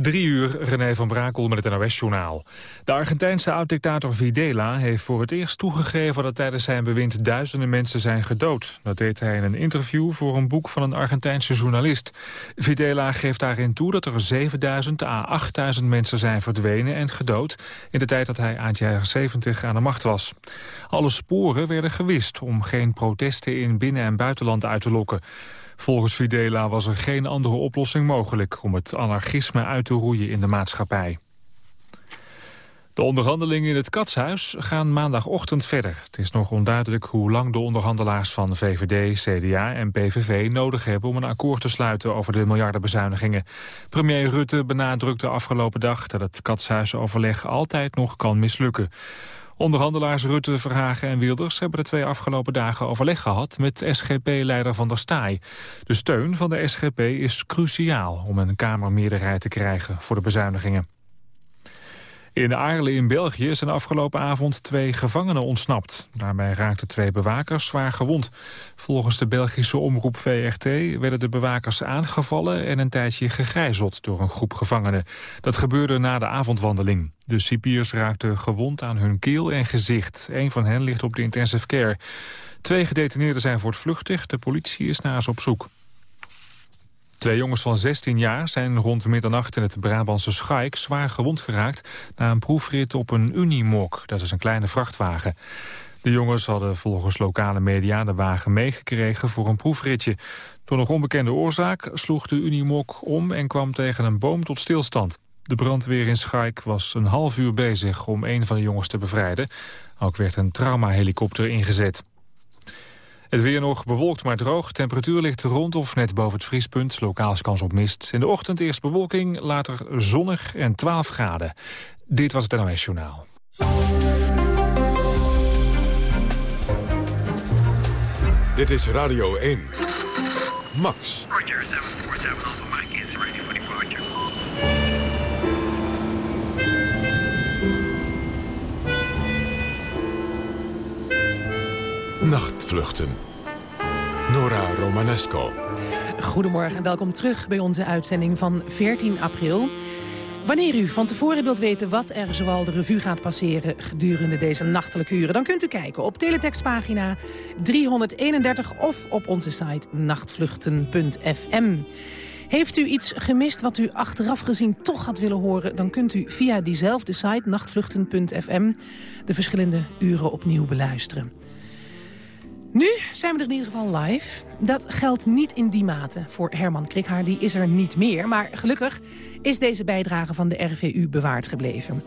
Drie uur, René van Brakel met het NOS-journaal. De Argentijnse oud-dictator Videla heeft voor het eerst toegegeven... dat tijdens zijn bewind duizenden mensen zijn gedood. Dat deed hij in een interview voor een boek van een Argentijnse journalist. Videla geeft daarin toe dat er 7000 à 8000 mensen zijn verdwenen en gedood... in de tijd dat hij eind jaren 70 aan de macht was. Alle sporen werden gewist om geen protesten in binnen- en buitenland uit te lokken. Volgens Videla was er geen andere oplossing mogelijk om het anarchisme uit te roeien in de maatschappij. De onderhandelingen in het Katshuis gaan maandagochtend verder. Het is nog onduidelijk hoe lang de onderhandelaars van VVD, CDA en PVV nodig hebben om een akkoord te sluiten over de miljardenbezuinigingen. Premier Rutte benadrukte afgelopen dag dat het Katshuisoverleg altijd nog kan mislukken. Onderhandelaars Rutte, Verhagen en Wilders hebben de twee afgelopen dagen overleg gehad met SGP-leider Van der Staaij. De steun van de SGP is cruciaal om een Kamermeerderheid te krijgen voor de bezuinigingen. In Aarle in België zijn afgelopen avond twee gevangenen ontsnapt. Daarbij raakten twee bewakers zwaar gewond. Volgens de Belgische omroep VRT werden de bewakers aangevallen... en een tijdje gegijzeld door een groep gevangenen. Dat gebeurde na de avondwandeling. De cipiers raakten gewond aan hun keel en gezicht. Een van hen ligt op de intensive care. Twee gedetineerden zijn voortvluchtig. De politie is naar op zoek. Twee jongens van 16 jaar zijn rond middernacht in het Brabantse Schaik zwaar gewond geraakt na een proefrit op een Unimog, dat is een kleine vrachtwagen. De jongens hadden volgens lokale media de wagen meegekregen voor een proefritje. Door nog onbekende oorzaak sloeg de Unimog om en kwam tegen een boom tot stilstand. De brandweer in Schaik was een half uur bezig om een van de jongens te bevrijden. Ook werd een traumahelikopter ingezet. Het weer nog bewolkt maar droog. Temperatuur ligt rond of net boven het vriespunt. Lokaal is kans op mist. In de ochtend eerst bewolking, later zonnig en 12 graden. Dit was het NOS Journaal. Dit is Radio 1. Max. Nachtvluchten. Nora Romanesco. Goedemorgen en welkom terug bij onze uitzending van 14 april. Wanneer u van tevoren wilt weten wat er zoal de revue gaat passeren gedurende deze nachtelijke uren... dan kunt u kijken op teletextpagina 331 of op onze site nachtvluchten.fm. Heeft u iets gemist wat u achteraf gezien toch had willen horen... dan kunt u via diezelfde site nachtvluchten.fm de verschillende uren opnieuw beluisteren. Nu zijn we er in ieder geval live. Dat geldt niet in die mate voor Herman Krikhaar, die is er niet meer. Maar gelukkig is deze bijdrage van de RVU bewaard gebleven.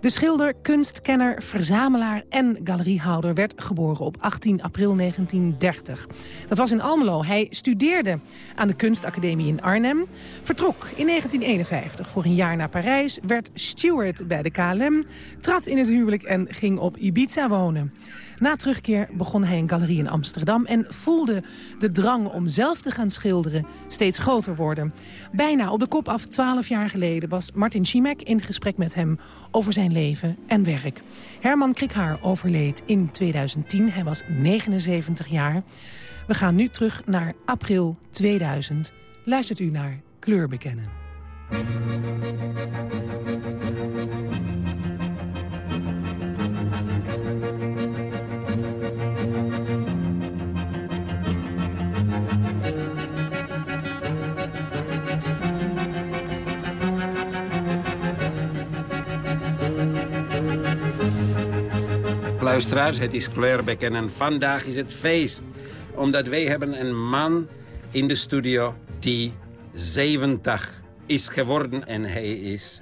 De schilder, kunstkenner, verzamelaar en galeriehouder werd geboren op 18 april 1930. Dat was in Almelo. Hij studeerde aan de kunstacademie in Arnhem. Vertrok in 1951 voor een jaar naar Parijs. Werd steward bij de KLM. Trad in het huwelijk en ging op Ibiza wonen. Na terugkeer begon hij een galerie in Amsterdam... en voelde de drang om zelf te gaan schilderen steeds groter worden. Bijna op de kop af, twaalf jaar geleden, was Martin Schimek in gesprek met hem over zijn leven en werk. Herman Krikhaar overleed in 2010. Hij was 79 jaar. We gaan nu terug naar april 2000. Luistert u naar Kleur bekennen. Luisteraars, het is Kleurbekken en vandaag is het feest. Omdat wij hebben een man in de studio die 70 is geworden. En hij is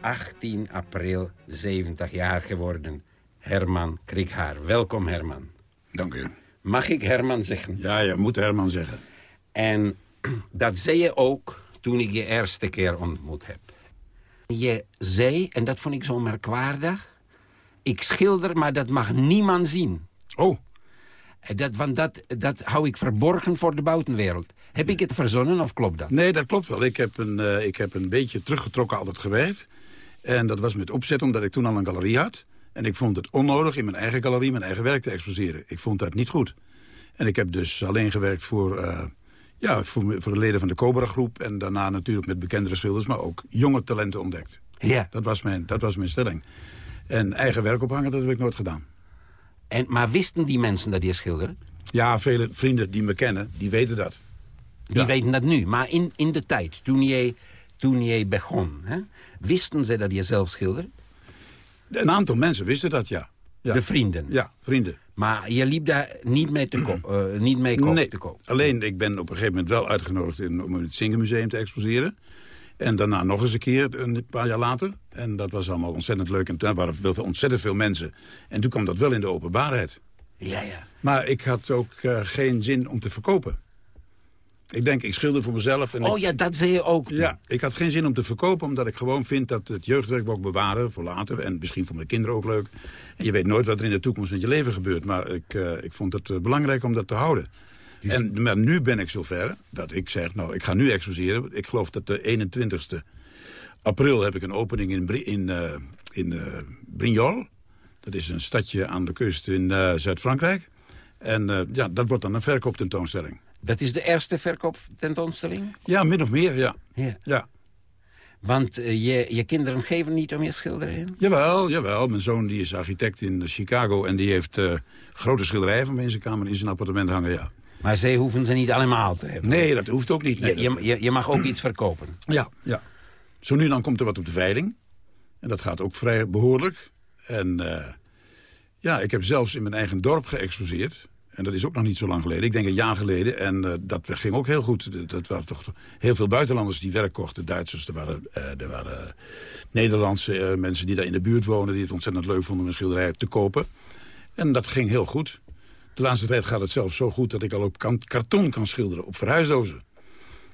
18 april 70 jaar geworden. Herman Krikhaar. Welkom Herman. Dank u. Mag ik Herman zeggen? Ja, je moet Herman zeggen. En dat zei je ook toen ik je eerste keer ontmoet heb. Je zei, en dat vond ik zo merkwaardig ik schilder, maar dat mag niemand zien. Oh. Dat, want dat, dat hou ik verborgen voor de buitenwereld. Heb ik het verzonnen of klopt dat? Nee, dat klopt wel. Ik heb een, uh, ik heb een beetje teruggetrokken altijd gewerkt. En dat was met opzet omdat ik toen al een galerie had. En ik vond het onnodig in mijn eigen galerie mijn eigen werk te exposeren. Ik vond dat niet goed. En ik heb dus alleen gewerkt voor uh, Ja, voor, voor de leden van de Cobra-groep. En daarna natuurlijk met bekendere schilders, maar ook jonge talenten ontdekt. Ja. Dat was mijn, dat was mijn stelling. En eigen werk ophangen, dat heb ik nooit gedaan. En, maar wisten die mensen dat je schilderde? Ja, vele vrienden die me kennen, die weten dat. Die Ja. weten dat nu. Maar in, in de tijd, toen jij, toen jij begon... Hè, wisten ze dat je zelf schilderde? Een aantal mensen wisten dat, ja. ja. De vrienden? Ja, vrienden. Maar je liep daar niet mee, te koop, eh, niet mee koop nee, te koop? alleen ik ben op een gegeven moment wel uitgenodigd in, om in het Zingenmuseum te exposeren. En daarna nog eens een keer, een paar jaar later. En dat was allemaal ontzettend leuk. En daar waren veel, ontzettend veel mensen. En toen kwam dat wel in de openbaarheid. Ja, ja. Maar ik had ook eh, geen zin om te verkopen. Ik denk, ik schilder voor mezelf. En Oh ik, ja, dat zei je ook. toen. ja, ik had geen zin om te verkopen, omdat ik gewoon vind dat het jeugdwerk ik bewaren voor later. En misschien voor mijn kinderen ook leuk. En je weet nooit wat er in de toekomst met je leven gebeurt. Maar ik, eh, ik vond het eh, belangrijk om dat te houden. En, maar nu ben ik zover dat ik zeg, nou, ik ga nu exposeren. Ik geloof dat de 21ste april heb ik een opening in, Bri- in, eh, in eh, Brignoles. Dat is een stadje aan de kust in eh, Zuid-Frankrijk. En eh, ja, dat wordt dan een verkooptentoonstelling. Dat is de eerste verkooptentoonstelling? Ja, min of meer, ja. Ja. ja. Want je, je kinderen geven niet om je schilderijen? Jawel, jawel. Mijn zoon die is architect in Chicago... en die heeft eh, grote schilderijen van me in zijn kamer in zijn appartement hangen, ja. Maar zij hoeven ze niet allemaal te hebben. Nee, dat hoeft ook niet. Nee, Je, je, je, mag ook iets verkopen. Ja, ja. Zo nu en dan komt er wat op de veiling. En dat gaat ook vrij behoorlijk. En eh, ja, ik heb zelfs in mijn eigen dorp geëxposeerd. En dat is ook nog niet zo lang geleden. Ik denk een jaar geleden. En eh, dat ging ook heel goed. Dat- waren toch heel veel buitenlanders die werk kochten. Duitsers, er waren, eh, er waren Nederlandse mensen die daar in de buurt wonen... die het ontzettend leuk vonden om een schilderij te kopen. En dat ging heel goed. De laatste tijd gaat het zelfs zo goed dat ik al op kan- karton kan schilderen. Op verhuisdozen.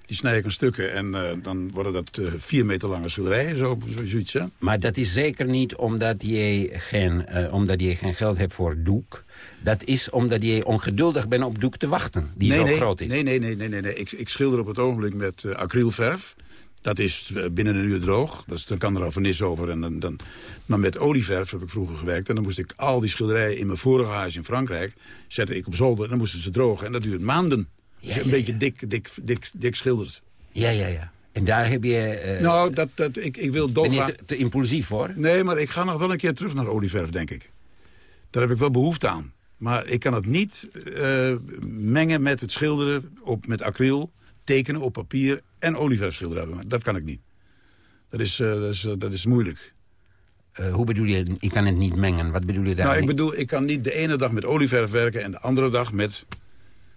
Die snij ik in stukken en eh, dan worden dat eh, vier meter lange schilderijen. Zo, zo- zoiets, hè? Maar dat is zeker niet omdat je geen, eh, omdat je geen geld hebt voor doek. Dat is omdat je ongeduldig bent op doek te wachten, die nee, zo nee, groot is. Nee, nee, nee, nee, nee. nee. Ik, ik schilder op het ogenblik met acrylverf. Dat is eh, binnen een uur droog. Dat is, dan kan er al vernis over. En dan, dan, maar met olieverf heb ik vroeger gewerkt. En dan moest ik al die schilderijen in mijn vorige huis in Frankrijk... zette ik op zolder en dan moesten ze drogen. En dat duurt maanden. Ja, een ja, beetje ja. dik, dik, dik, dik schildert. Ja, ja, ja. En daar heb je... eh, nou, dat, dat, ik, ik wil ben je dolgraag... te, te impulsief voor. Nee, maar ik ga nog wel een keer terug naar olieverf, denk ik. Daar heb ik wel behoefte aan. Maar ik kan het niet eh, mengen met het schilderen op, met acryl, tekenen op papier en olieverf schilderen. Dat kan ik niet. Dat is, eh, dat is, eh, dat is moeilijk. Eh, hoe bedoel je, ik kan het niet mengen? Wat bedoel je daar? Nou, ik bedoel, ik kan niet de ene dag met olieverf werken en de andere dag met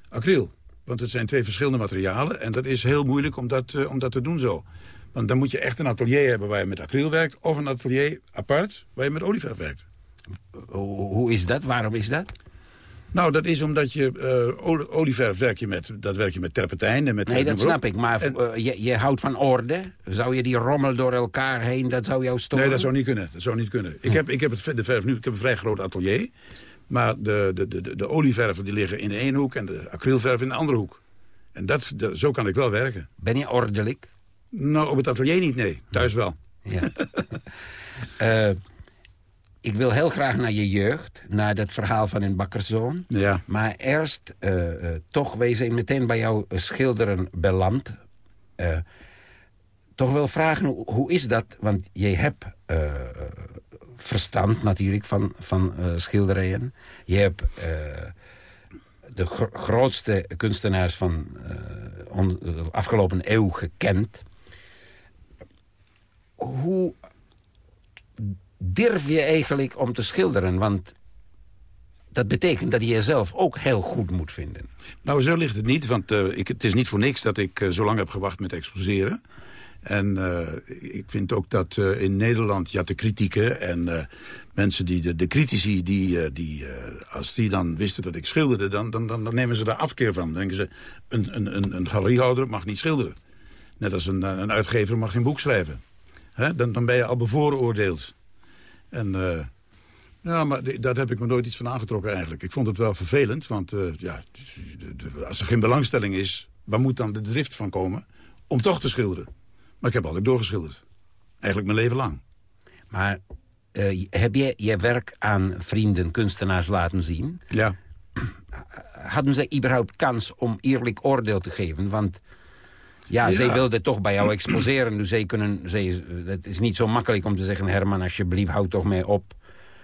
acryl. Want het zijn twee verschillende materialen en dat is heel moeilijk om dat, om dat te doen zo. Want dan moet je echt een atelier hebben waar je met acryl werkt... of een atelier apart waar je met olieverf werkt. hoe is dat? Waarom is dat? Nou, dat is omdat je olie- olieverf werk je met, dat werk je met terpentijn en met... Nee, dat snap ik. Maar En- eh, je, je houdt van orde. Zou je die rommel door elkaar heen, dat zou jou storen? Nee, dat zou niet kunnen. Dat zou niet kunnen. Ik heb, ik heb het, de verf nu, ik heb een vrij groot atelier. Maar de, de, de, de, olieverven die liggen in de ene hoek en de acrylverf in de andere hoek. En dat, dat, zo kan ik wel werken. Ben je ordelijk? Nou, op het atelier niet, nee. Thuis wel. Ja. Eh, ik wil heel graag naar je jeugd, naar dat verhaal van een bakkerszoon. Ja. Maar eerst eh, eh, toch wezen meteen bij jouw schilderen beland. Eh, toch wel vragen, hoe, hoe is dat? Want je hebt verstand natuurlijk van, van schilderijen. Je hebt de gro- grootste kunstenaars van de afgelopen eeuw gekend. Hoe durf je eigenlijk om te schilderen? Want dat betekent dat je jezelf ook heel goed moet vinden. Nou, zo ligt het niet, want eh, ik, het is niet voor niks dat ik eh, zo lang heb gewacht met exposeren. En eh, ik vind ook dat in Nederland, ja, de kritieken en mensen die, de, de critici, die, die, als die dan wisten dat ik schilderde, dan, dan, dan, dan nemen ze daar afkeer van. Dan denken ze, een, een, een, een galeriehouder mag niet schilderen. Net als een, een uitgever mag geen boek schrijven. Dan, dan ben je al bevooroordeeld. En eh, ja, maar daar heb ik me nooit iets van aangetrokken eigenlijk. Ik vond het wel vervelend, want eh, ja, als er geen belangstelling is... waar moet dan de drift van komen om toch te schilderen? Maar ik heb altijd doorgeschilderd. Eigenlijk mijn leven lang. Maar eh, heb je je werk aan vrienden, kunstenaars laten zien? Ja. hadden ze überhaupt kans om eerlijk oordeel te geven? Want ja, zij wilden toch bij jou exposeren. Dus zij kunnen, zij, het is niet zo makkelijk om te zeggen... Herman, alsjeblieft, houd toch mee op.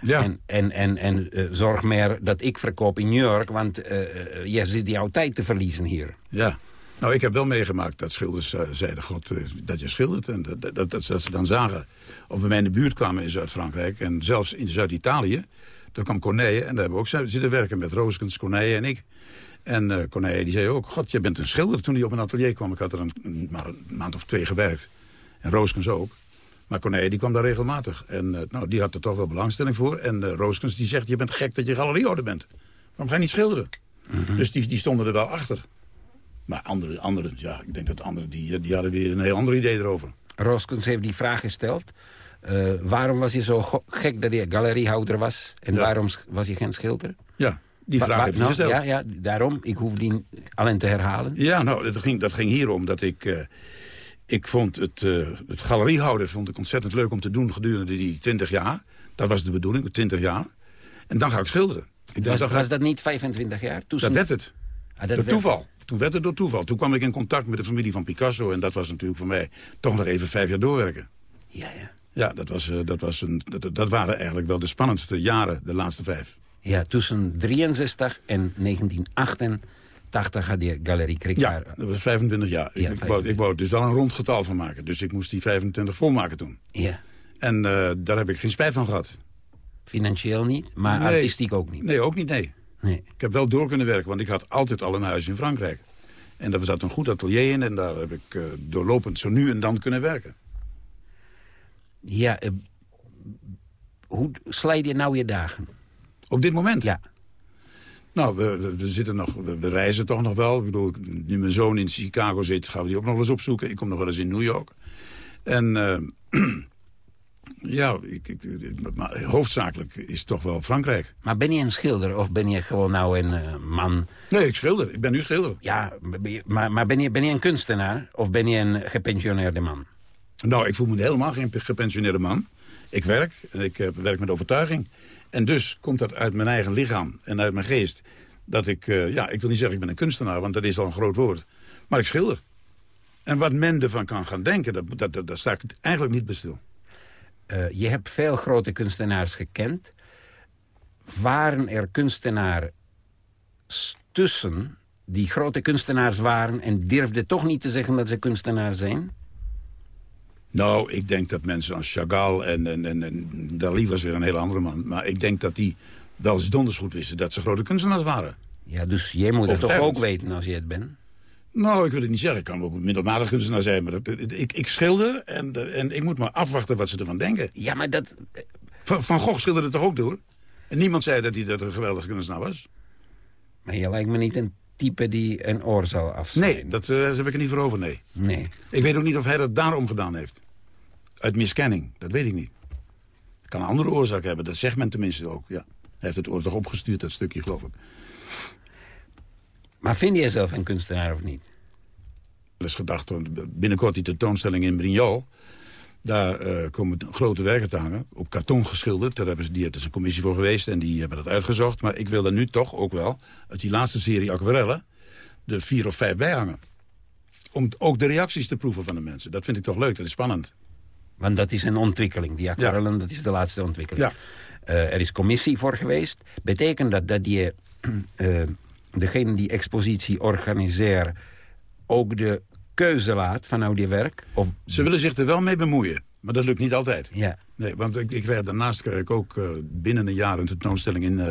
Ja. En, en, en, en uh, zorg meer dat ik verkoop in New York... want uh, je zit jouw tijd te verliezen hier. Ja. Nou, ik heb wel meegemaakt dat schilders uh, zeiden... God, dat je schildert. En dat, dat, dat, dat, ze dan zagen. Of bij mij in de buurt kwamen in Zuid-Frankrijk. En zelfs in Zuid-Italië. Daar kwam Corneille. En daar hebben we ook zitten werken met Rooskens, Corneille en ik. En uh, Corneille die zei ook, god, je bent een schilder. Toen hij op een atelier kwam, ik had er een, maar een maand of twee gewerkt. En Rooskens ook. Maar Corneille die kwam daar regelmatig. En uh, nou, die had er toch wel belangstelling voor. En uh, Rooskens die zegt, je bent gek dat je galerieouder bent. Waarom ga je niet schilderen? Mhm. Dus die, die stonden er wel achter. Maar andere, andere, ja, ik denk dat anderen die, die hadden weer een heel ander idee erover. Rooskens heeft die vraag gesteld. waarom was hij zo gek dat hij galeriehouder was? En waarom was hij geen schilder? Ja, die vraag heb je nou, Ja, ja, daarom. Ik hoef die alleen te herhalen. Ja, nou, dat ging, dat ging hierom dat ik... Uh, ik vond het, uh, het galeriehouden vond ik ontzettend leuk om te doen gedurende die 20 jaar. Dat was de bedoeling, 20 jaar. En dan ga ik schilderen. Ik was, was dat niet 25 jaar? Toen dat werd het. Ah, dat door toeval. Toen werd het door toeval. Toen kwam ik in contact met de familie van Picasso. En dat was natuurlijk voor mij toch nog even vijf jaar doorwerken. Ja, ja. Ja, dat, was, uh, dat, was een, dat, dat waren eigenlijk wel de spannendste jaren, de laatste vijf. Ja, tussen 63 en 1988 had je Galerie Krikvaar. Ja, dat was 25 jaar. Ja, ik, wou, ik wou dus wel een rond getal van maken. Dus ik moest die 25 volmaken toen. Ja. En uh, daar heb ik geen spijt van gehad. Financieel niet, maar artistiek ook niet? Nee, ook niet, nee. nee. Ik heb wel door kunnen werken, want ik had altijd al een huis in Frankrijk. En daar zat een goed atelier in en daar heb ik uh, doorlopend zo nu en dan kunnen werken. Ja, uh, hoe slijt je nou je dagen? Op dit moment? Ja. Nou, we, we, zitten nog, we, reizen toch nog wel. Ik bedoel, nu mijn zoon in Chicago zit, gaan we die ook nog eens opzoeken. Ik kom nog wel eens in New York. En uh, ja, ik, ik, maar hoofdzakelijk is het toch wel Frankrijk. Maar ben je een schilder of ben je gewoon nou een uh, man? Nee, ik schilder. Ik ben nu schilder. Ja, maar, maar ben, je, ben je een kunstenaar of ben je een gepensioneerde man? Nou, ik voel me helemaal geen gepensioneerde man. Ik werk en ik uh, werk met overtuiging. En dus komt dat uit mijn eigen lichaam en uit mijn geest. Dat ik, uh, ja, ik wil niet zeggen ik ben een kunstenaar, want dat is al een groot woord. Maar ik schilder. En wat men ervan kan gaan denken, dat, dat, dat, daar sta ik eigenlijk niet bij. Uh, je hebt veel grote kunstenaars gekend. Waren er kunstenaars tussen die grote kunstenaars waren... en durfden toch niet te zeggen dat ze kunstenaar zijn? Nou, ik denk dat mensen als Chagall en, en, en, en Dali was weer een hele andere man. Maar ik denk dat die wel eens donders goed wisten dat ze grote kunstenaars waren. Ja, dus jij moet het toch ook weten als je het bent? Nou, ik wil het niet zeggen. Ik kan ook middelmatig kunstenaar zijn. Maar dat, ik, ik schilder en, en ik moet maar afwachten wat ze ervan denken. Ja, maar dat... Van, van Gogh schilderde toch ook door? En niemand zei dat hij dat een geweldige kunstenaar was. Maar je lijkt me niet een type die een oor zou afsnijden. Nee, dat uh, heb ik er niet voor over, nee. Nee. Ik weet ook niet of hij dat daarom gedaan heeft. Uit miskenning, dat weet ik niet. Het kan een andere oorzaak hebben, dat zegt men tenminste ook. Ja. Hij heeft het oor toch opgestuurd, dat stukje, geloof ik. Maar vind je jezelf een kunstenaar of niet? Er is gedacht, binnenkort die tentoonstelling in Brignol... Daar uh, komen grote werken te hangen, op karton geschilderd. Daar hebben ze, die, is een commissie voor geweest en die hebben dat uitgezocht. Maar ik wil er nu toch ook wel, uit die laatste serie aquarellen... de vier of vijf bij hangen. Om ook de reacties te proeven van de mensen. Dat vind ik toch leuk, dat is spannend. Want dat is een ontwikkeling. Die aquarellen, dat is de laatste ontwikkeling. Ja. Uh, er is commissie voor geweest. Betekent dat dat je, uh, degene die expositie organiseert... ook de keuze laat van nou die werk? Of... Ze willen zich er wel mee bemoeien. Maar dat lukt niet altijd. Ja. Nee, want ik, ik kreeg, daarnaast kreeg ik ook uh, binnen een jaar een tentoonstelling in uh,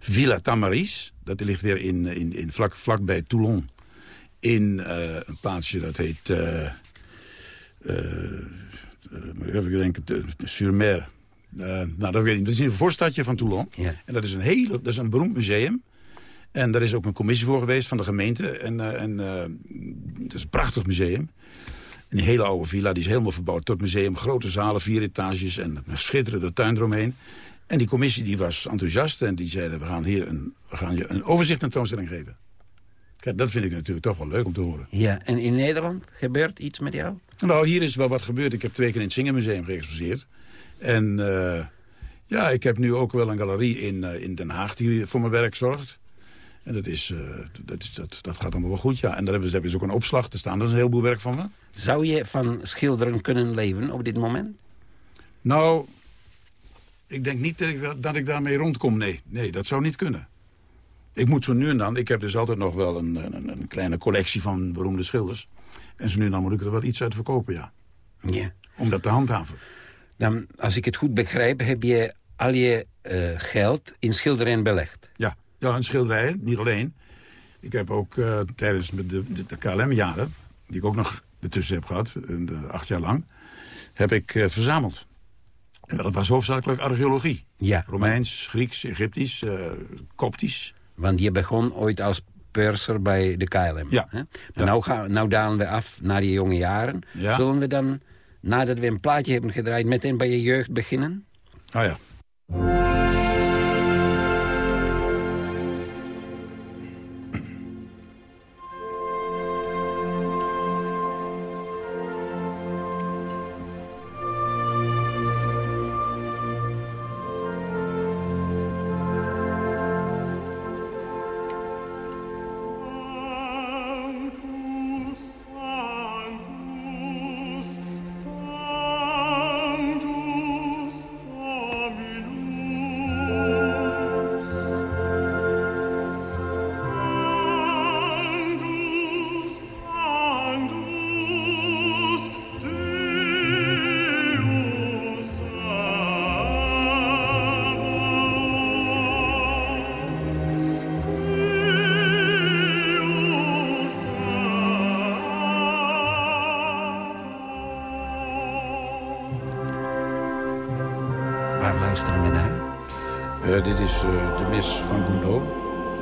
Villa Tamaris. Dat ligt weer in, in, in vlak, vlakbij Toulon. In uh, een plaatsje dat heet... even denken, sur mer. nou, dat weet ik niet. Dat is een voorstadje van Toulon. Ja. En dat is een hele, dat is een beroemd museum. En daar is ook een commissie voor geweest van de gemeente. En, uh, en uh, het is een prachtig museum. En die hele oude villa die is helemaal verbouwd tot museum. Grote zalen, vier etages en een schitterende tuin eromheen. En die commissie die was enthousiast en die zeiden... we gaan hier een, we gaan je een overzicht tentoonstelling geven. Kijk, dat vind ik natuurlijk toch wel leuk om te horen. Ja, en in Nederland gebeurt iets met jou? Nou, hier is wel wat gebeurd. Ik heb twee keer in het Zingenmuseum geëxposeerd. En uh, ja, ik heb nu ook wel een galerie in, in Den Haag die voor mijn werk zorgt. En dat, is, uh, dat, is, dat, dat gaat allemaal wel goed, ja. En daar hebben ze, ze ook een opslag te staan. Dat is een heleboel werk van me. Zou je van schilderen kunnen leven op dit moment? Nou, ik denk niet dat ik, dat ik daarmee rondkom, nee. Nee, dat zou niet kunnen. Ik moet zo nu en dan... Ik heb dus altijd nog wel een, een, een kleine collectie van beroemde schilders. En zo nu en dan moet ik er wel iets uit verkopen, ja. Ja. Om dat te handhaven. Dan, als ik het goed begrijp, heb je al je uh, geld in schilderijen belegd. Ja, ja in schilderijen, niet alleen. Ik heb ook uh, tijdens de, de, de KLM-jaren, die ik ook nog ertussen heb gehad, de, acht jaar lang, heb ik uh, verzameld. En dat was hoofdzakelijk archeologie. Ja. Romeins, Grieks, Egyptisch, Koptisch. Want je begon ooit als purser bij de KLM. Ja. Hè? Maar Nou, gaan, nou dalen we af naar die jonge jaren. Ja. Zullen we dan, nadat we een plaatje hebben gedraaid... meteen bij je jeugd beginnen? Ah ja.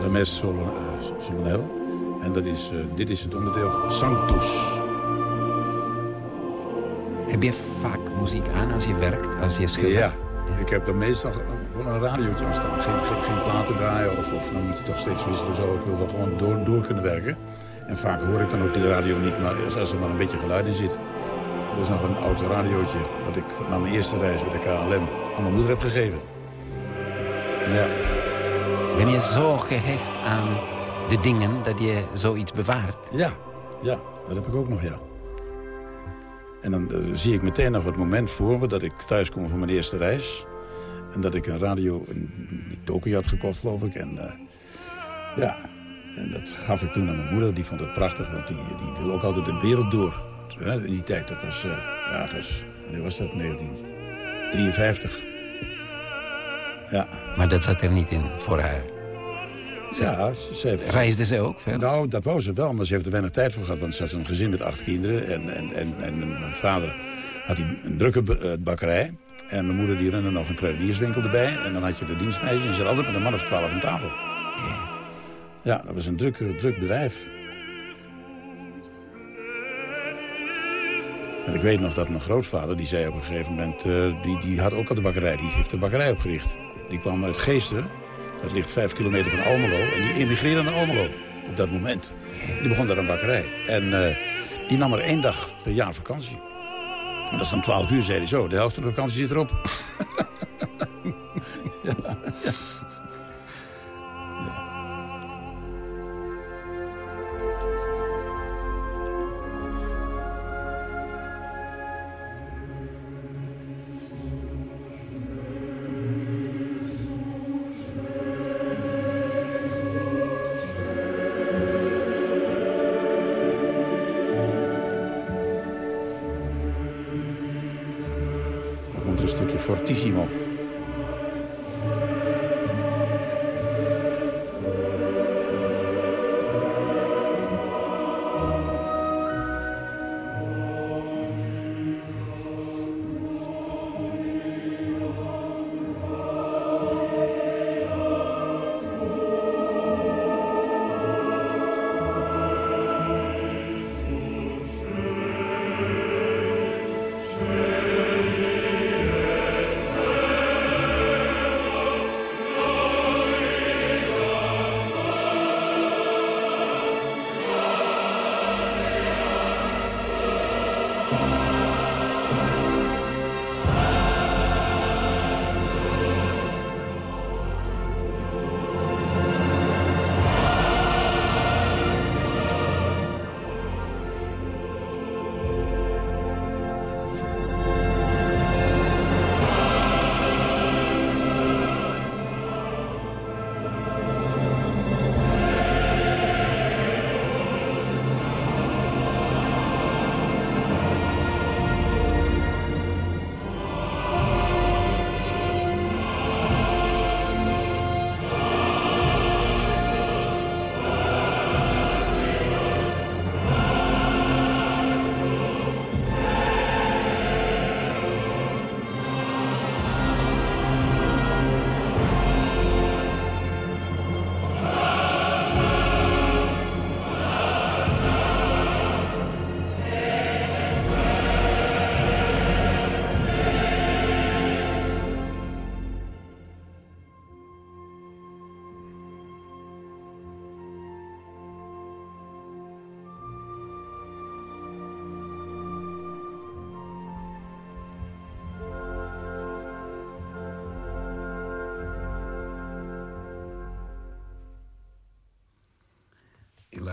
De mes sol uh, solennel. En dat is, dit is het onderdeel van Sanctus. Heb je vaak muziek aan als je werkt, als je schildert? Ja, ik heb dan meestal gewoon een radiootje aan staan. Geen, geen, geen platen draaien of, of dan moet je toch steeds wisselen. Zo. Ik wil wel gewoon door, door kunnen werken. En vaak hoor ik dan ook de radio niet, maar als er maar een beetje geluid in zit. Er is nog een oud radiootje dat ik na mijn eerste reis bij de KLM aan mijn moeder heb gegeven. Ja. Ben je zo gehecht aan de dingen dat je zoiets bewaart? Ja, ja, dat heb ik ook nog, ja. En dan uh, zie ik meteen nog het moment voor me dat ik thuis kom van mijn eerste reis. En dat ik een radio, een Toki had gekocht, geloof ik. En uh, ja, en dat gaf ik toen aan mijn moeder. Die vond het prachtig, want die, die wil ook altijd de wereld door. In die tijd, dat was, uh, ja, dat was, wanneer was dat? 1953. Ja. Maar dat zat er niet in voor haar? Ja, ze heeft... Reisde ze ook veel? Nou, dat wou ze wel, maar ze heeft er weinig tijd voor gehad. Want ze had een gezin met acht kinderen. En, en, en, en mijn vader had een drukke bakkerij. En mijn moeder die runde nog een kruidenierswinkel erbij. En dan had je de dienstmeisjes. En ze zat altijd met een man of twaalf aan tafel. Ja, dat was een druk, druk bedrijf. En ik weet nog dat mijn grootvader, die zei op een gegeven moment... Uh, die, die had ook al de bakkerij, die heeft de bakkerij opgericht. Die kwam uit Geesteren, dat ligt vijf kilometer van Almelo. En die emigreerde naar Almelo op dat moment. Die begon daar een bakkerij. En uh, die nam er één dag per jaar vakantie. En dat is dan twaalf uur, zei hij zo. De helft van de vakantie zit erop. fortissimo.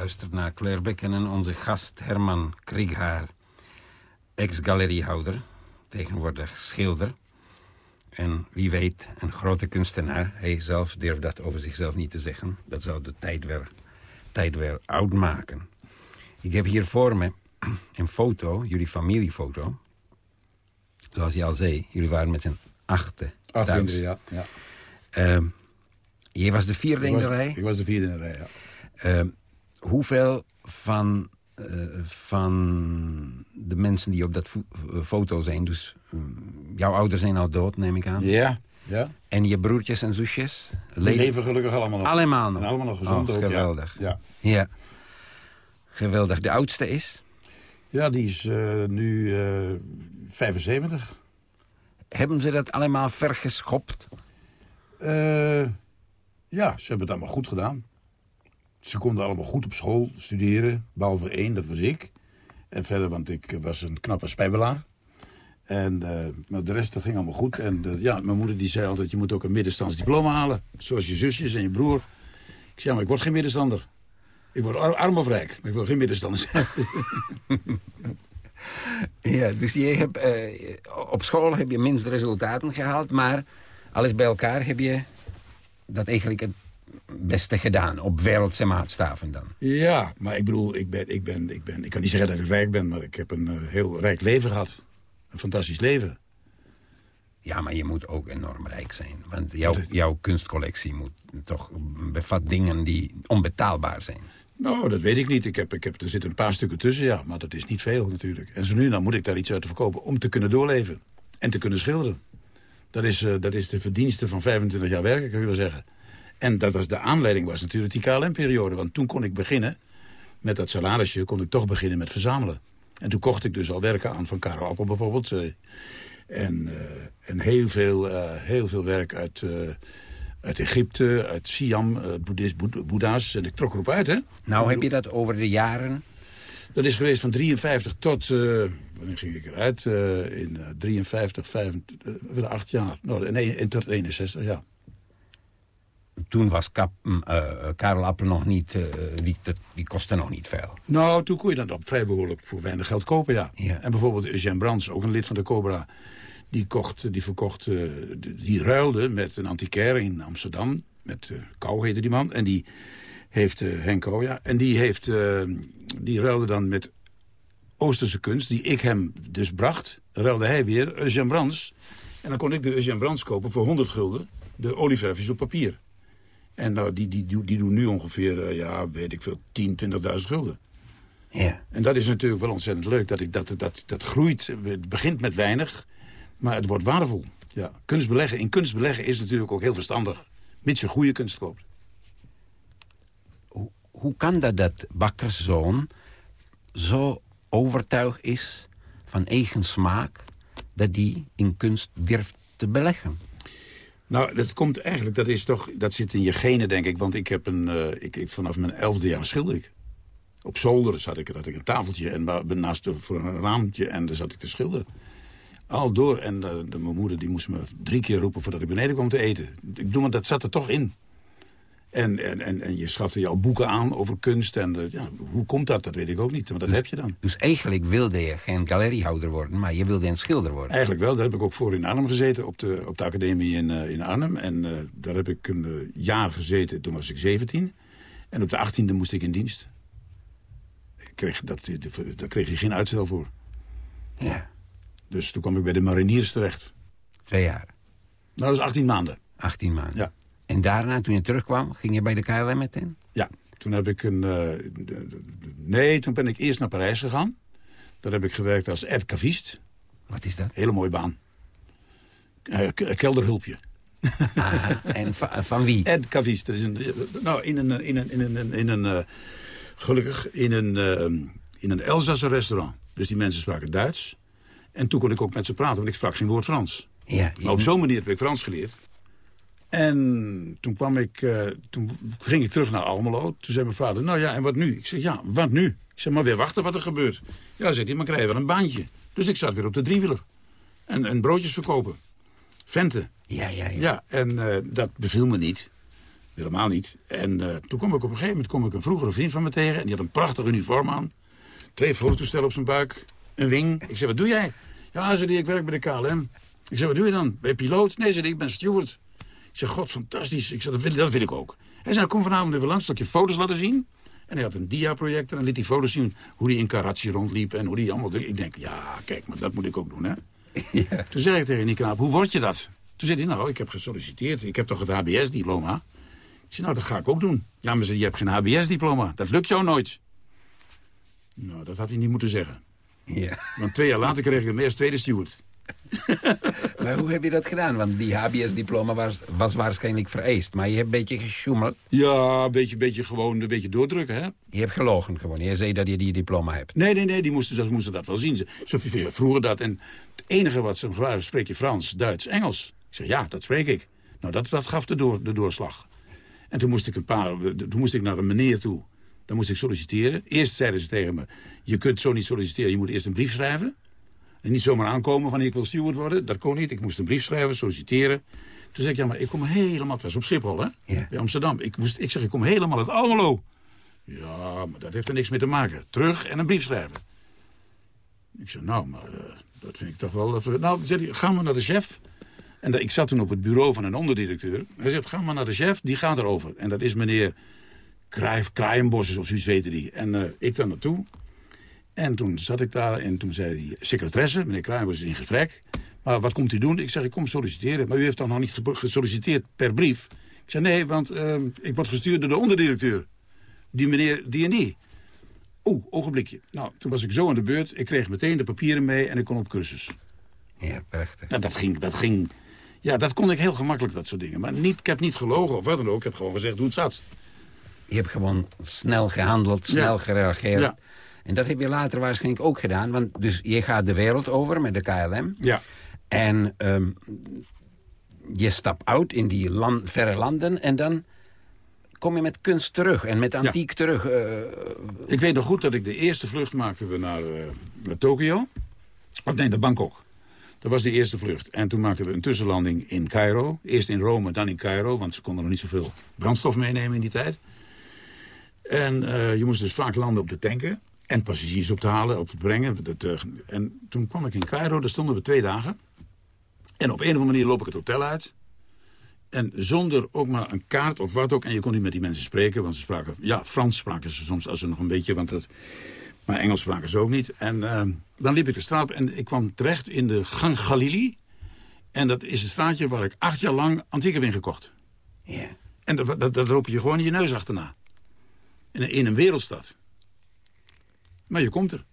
Luistert naar Claire Becken en onze gast Herman Krieghaar. Ex-galeriehouder, tegenwoordig schilder. En wie weet, een grote kunstenaar. Hij zelf durft dat over zichzelf niet te zeggen. Dat zou de tijd weer, tijd weer oud maken. Ik heb hier voor me een foto, jullie familiefoto. Zoals je al zei, jullie waren met z'n achten Acht thuis. ja. ja. Ehm, je was de vierde in de rij. ik was de vierde in de rij, ja. Ehm, hoeveel van, eh, van de mensen die op dat eh, foto zijn... dus mm, jouw ouders zijn al dood, neem ik aan. Ja, ja. En je broertjes en zusjes? Die leven gelukkig allemaal nog. Allemaal nog? En allemaal nog gezond Oh, ook, geweldig. Ja. Ja. Geweldig. De oudste is? Ja, die is eh, nu eh 75. Hebben ze dat allemaal vergeschopt? Eh, ja, ze hebben het allemaal goed gedaan. Ze konden allemaal goed op school studeren. Behalve één, dat was ik. En verder, want ik was een knappe spijbelaar. En, eh, maar de rest dat ging allemaal goed. En eh, ja, mijn moeder die zei altijd, je moet ook een middenstands diploma halen. Zoals je zusjes en je broer. Ik zei, maar ik word geen middenstander. Ik word ar- arm of rijk, maar ik word geen middenstander. Ja, dus je hebt, eh, op school heb je minst resultaten gehaald... maar alles bij elkaar heb je dat eigenlijk het beste gedaan. Op wereldse maatstaven dan. Ja, maar ik bedoel, ik, ben, ik, ben, ik, ben, ik kan niet zeggen dat ik rijk ben... maar ik heb een eh, heel rijk leven gehad. Een fantastisch leven. Ja, maar je moet ook enorm rijk zijn. Want jouw, jouw kunstcollectie moet toch bevat dingen die onbetaalbaar zijn. Nou, dat weet ik niet. Ik heb, ik heb, er zitten een paar stukken tussen, ja. Maar dat is niet veel natuurlijk. En zo nu dan moet ik daar iets uit verkopen om te kunnen doorleven. En te kunnen schilderen. Dat is, eh, dat is de verdienste van 25 jaar werken, kan je wel zeggen. En dat was de aanleiding was natuurlijk die KLM-periode. Want toen kon ik beginnen, met dat salarisje, kon ik toch beginnen met verzamelen. En toen kocht ik dus al werken aan van Karel Appel bijvoorbeeld. eh, en, eh, en heel, veel, eh, heel veel werk uit, uit Egypte, uit Siam, Boeddha's. En ik trok erop uit, hè. Nou heb je dat over de jaren... Dat is geweest van 53 tot, wanneer ging ik eruit? In eh, 53, 25, uh, 8 jaar. Nou, nee, in tot 61, ja. Toen was Kap, eh, Karel Appel nog niet... eh, die, die kostte nog niet veel. Nou, toen kon je dat op vrij behoorlijk voor weinig geld kopen, ja. Ja. En bijvoorbeeld Eugène Brands, ook een lid van de Cobra... die, kocht, die verkocht, eh, die, ruilde met een antiquaire in Amsterdam. Met Kou heette die man. En die heeft, Henk Kou, ja. En die, heeft, die ruilde dan met Oosterse kunst, die ik hem dus bracht. Ruilde hij weer Eugène Brands. En dan kon ik de Eugène Brands kopen voor 100 gulden. De olieverfjes op papier. En nou, die, die, die, die doen nu ongeveer, eh, ja, weet ik veel, 10, 20.000 gulden. Ja. En dat is natuurlijk wel ontzettend leuk. Dat, ik, dat, dat, dat groeit. Het begint met weinig, maar het wordt waardevol. Ja. Kunst beleggen, in kunst beleggen is natuurlijk ook heel verstandig. Mits je goede kunst koopt. Hoe, hoe kan dat dat bakkerszoon zo overtuigd is van eigen smaak... dat die in kunst durft te beleggen? Nou, dat komt eigenlijk, dat, is toch, dat zit in je genen, denk ik. Want ik heb een, eh, ik, vanaf mijn elfde jaar schilder ik. Op zolder zat ik, had ik een tafeltje en naast voor een raampje en daar zat ik te schilderen. Al door. En eh, de, mijn moeder die moest me drie keer roepen voordat ik beneden kwam te eten. Ik bedoel, maar dat zat er toch in. En, en, en, en je schafte al boeken aan over kunst. En ja, hoe komt dat? Dat weet ik ook niet. Maar dat heb je dan. Dus eigenlijk wilde je geen galeriehouder worden... maar je wilde een schilder worden. Eigenlijk wel. Daar heb ik ook voor in Arnhem gezeten. Op de, op de academie in, eh, in Arnhem. En eh, daar heb ik een eh, jaar gezeten. Toen was ik 17. En op de 18e moest ik in dienst. Ik kreeg dat, daar kreeg je geen uitstel voor. Ja, Dus toen kwam ik bij de mariniers terecht. twee jaar. Nou, dat is 18 maanden. 18 maanden. Ja. En daarna, toen je terugkwam, ging je bij de KLM meteen? Ja, toen heb ik een... eh, nee, toen ben ik eerst naar Parijs gegaan. Daar heb ik gewerkt als aide-cavist. Wat is dat? Hele mooie baan. Eh, k- kelderhulpje. En va- van wie? Ed Cavies. Dat is een, nou, in een, in een, in een, in een eh, gelukkig, in een, eh, in een Elsasse restaurant. Dus die mensen spraken Duits. En toen kon ik ook met ze praten, want ik sprak geen woord Frans. Ja, Maar op zo'n manier heb ik Frans geleerd. En toen kwam ik, eh, toen ging ik terug naar Almelo. Toen zei mijn vader, nou ja, en wat nu? Ik zeg, ja, wat nu? Ik zeg, maar weer wachten wat er gebeurt. Ja, zegt hij, maar krijg je wel een baantje. Dus ik zat weer op de driewieler. En, en broodjes verkopen. Venten. Ja, ja, ja. Ja, en eh, dat beviel me niet. Helemaal niet. En uh, toen kom ik op een gegeven moment kom ik een vroegere vriend van me tegen... en die had een prachtig uniform aan. Twee fototoestellen op zijn buik. Een wing. Ik zei, wat doe jij? Ja, zei die, ik werk bij de KLM. Ik zei, wat doe je dan? Ben je piloot? Nee, zei die, ik ben steward. Ik zei, god, fantastisch. Ik zei, dat wil, dat wil ik ook. Hij zei, kom vanavond even langs, dat je foto's laten zien. En hij had een dia-projector en liet die foto's zien... hoe hij in Karachi rondliep en hoe die allemaal... Ik denk, ja, kijk, maar dat moet ik ook doen, hè? Ja. Toen zei ik tegen die knaap, hoe word je dat? Toen zei hij, nou, ik heb gesolliciteerd. Ik heb toch het HBS-diploma? Ik zei, nou, dat ga ik ook doen. Ja, maar je hebt geen HBS-diploma. Dat lukt jou nooit. Nou, dat had hij niet moeten zeggen. Ja. Want twee jaar later kreeg ik hem eerst tweede steward. maar hoe heb je dat gedaan? Want die HBS-diploma was, was waarschijnlijk vereist. Maar je hebt een beetje gesjoemeld. Ja, een beetje, beetje gewoon een beetje doordrukken, hè? Je hebt gelogen gewoon. Je zei dat je die diploma hebt. Nee, nee, nee, die moesten, dat, moesten dat wel zien. Ze, vroegen dat. En het enige wat ze vragen, spreek je Frans, Duits, Engels? Ik zeg, ja, dat spreek ik. Nou, dat, dat gaf de, door, de doorslag. En toen moest ik, een paar, toen moest ik naar een meneer toe. Dan moest ik solliciteren. Eerst zeiden ze tegen me, je kunt zo niet solliciteren, je moet eerst een brief schrijven. En niet zomaar aankomen van ik wil steward worden. Dat kon niet. Ik moest een brief schrijven, solliciteren. Toen zei ik, ja, maar ik kom helemaal... Het was op Schiphol, hè? Ja. Bij Amsterdam. Ik, moest, ik zeg, ik kom helemaal uit Almelo. Ja, maar dat heeft er niks mee te maken. Terug en een brief schrijven. Ik zei, nou, maar uh, dat vind ik toch wel... Even... Nou, zei hij, gaan we naar de chef. En ik zat toen op het bureau van een onderdirecteur. Hij zegt, ga maar naar de chef, die gaat erover. En dat is meneer Kraaienbos, of zoiets weten die. En uh, ik daar naartoe. En toen zat ik daar en toen zei die secretaresse, meneer Kraaienbos is in gesprek. Maar wat komt u doen? Ik zeg, ik kom solliciteren. Maar u heeft dan nog niet gesolliciteerd per brief? Ik zei, nee, want uh, ik word gestuurd door de onderdirecteur. Die meneer die en die. Oeh, ogenblikje. Nou, toen was ik zo aan de beurt. Ik kreeg meteen de papieren mee en ik kon op cursus. Ja, prachtig. Nou, dat ging, dat ging... Ja, dat kon ik heel gemakkelijk, dat soort dingen. Maar niet, ik heb niet gelogen of wat dan ook. Ik heb gewoon gezegd hoe het zat. Je hebt gewoon snel gehandeld, snel gereageerd. Ja. En dat heb je later waarschijnlijk ook gedaan. Want dus je gaat de wereld over met de KLM. Ja. En um, je stapt uit in die land, verre landen en dan kom je met kunst terug en met antiek terug. Uh, ik weet nog goed dat ik de eerste vlucht maakte we naar, uh, naar Tokio. Of nee, naar Bangkok. Dat was de eerste vlucht. En toen maakten we een tussenlanding in Cairo. Eerst in Rome, dan in Cairo. Want ze konden nog niet zoveel brandstof meenemen in die tijd. En uh, je moest dus vaak landen op de tanken. En passagiers op te halen, op te brengen. Dat, uh, en toen kwam ik in Cairo, daar stonden we twee dagen. En op een of andere manier loop ik het hotel uit. En zonder ook maar een kaart of wat ook. En je kon niet met die mensen spreken, want ze spraken... Ja, Frans spraken ze soms als ze nog een beetje... Want dat, maar Engels spraken ze ook niet. En uh, dan liep ik de straat en ik kwam terecht in de Gang Galili. En dat is een straatje waar ik acht jaar lang antiek heb ingekocht. Ja. En daar loop je gewoon je neus achterna. In, in een wereldstad. Maar je komt er.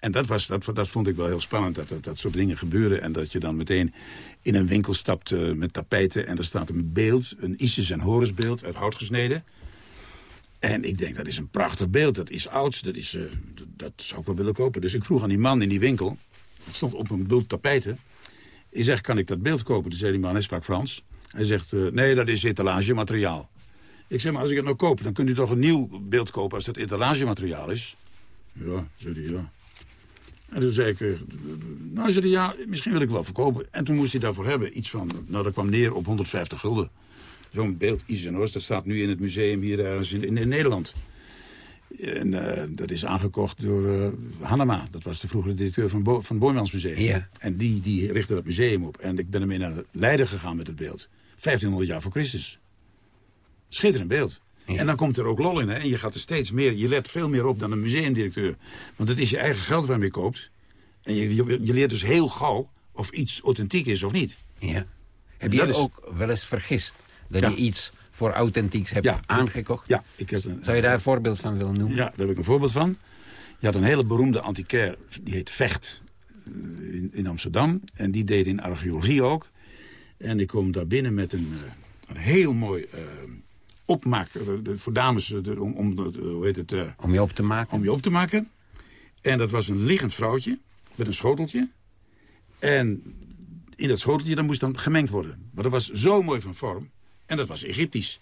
En dat, was, dat, dat vond ik wel heel spannend, dat, dat, dat soort dingen gebeuren. En dat je dan meteen in een winkel stapt uh, met tapijten... en er staat een beeld, een Isis en Horus beeld, uit hout gesneden. En ik denk, dat is een prachtig beeld, dat is oud, dat, is, uh, dat, zou ik wel willen kopen. Dus ik vroeg aan die man in die winkel, dat stond op een bult tapijten... Ik zeg, kan ik dat beeld kopen? Toen zei die man, hij sprak Frans. Hij zegt, uh, nee, dat is etalagemateriaal. Ik zeg, maar als ik het nou koop, dan kunt u toch een nieuw beeld kopen... als dat etalagemateriaal is? Ja, zei hij, ja. En toen zei ik, uh, nou, zei hij, ja, misschien wil ik wel verkopen. En toen moest hij daarvoor hebben iets van, nou, dat kwam neer op 150 gulden. Zo'n beeld, Isenhorst, dat staat nu in het museum hier ergens in, in, Nederland. En uh, dat is aangekocht door uh, Hanema. Dat was de vroegere directeur van, Bo van het Boymans Museum. Ja. En die, die richtte dat museum op. En ik ben ermee naar Leiden gegaan met het beeld. 1500 jaar voor Christus. Schitterend beeld. Ja. En dan komt er ook lol in. Hè? En je gaat er steeds meer, je let veel meer op dan een museumdirecteur. Want het is je eigen geld waarmee je koopt. En je, je, je leert dus heel gauw of iets authentiek is of niet. Ja. Heb je is... ook wel eens vergist dat ja. je iets voor authentieks hebt ja, aangekocht? Ja. Ik heb een, Zou je daar een voorbeeld van willen noemen? Ja, daar heb ik een voorbeeld van. Je had een hele beroemde antiquair, die heet Vecht, in, in Amsterdam. En die deed in archeologie ook. En ik kom daar binnen met een, een heel mooi... Uh, opmaak voor dames om, om, hoe heet het, uh, om je op te maken. Om je op te maken. En dat was een liggend vrouwtje met een schoteltje. En in dat schoteltje dat moest dan gemengd worden. Maar dat was zo mooi van vorm. En dat was Egyptisch.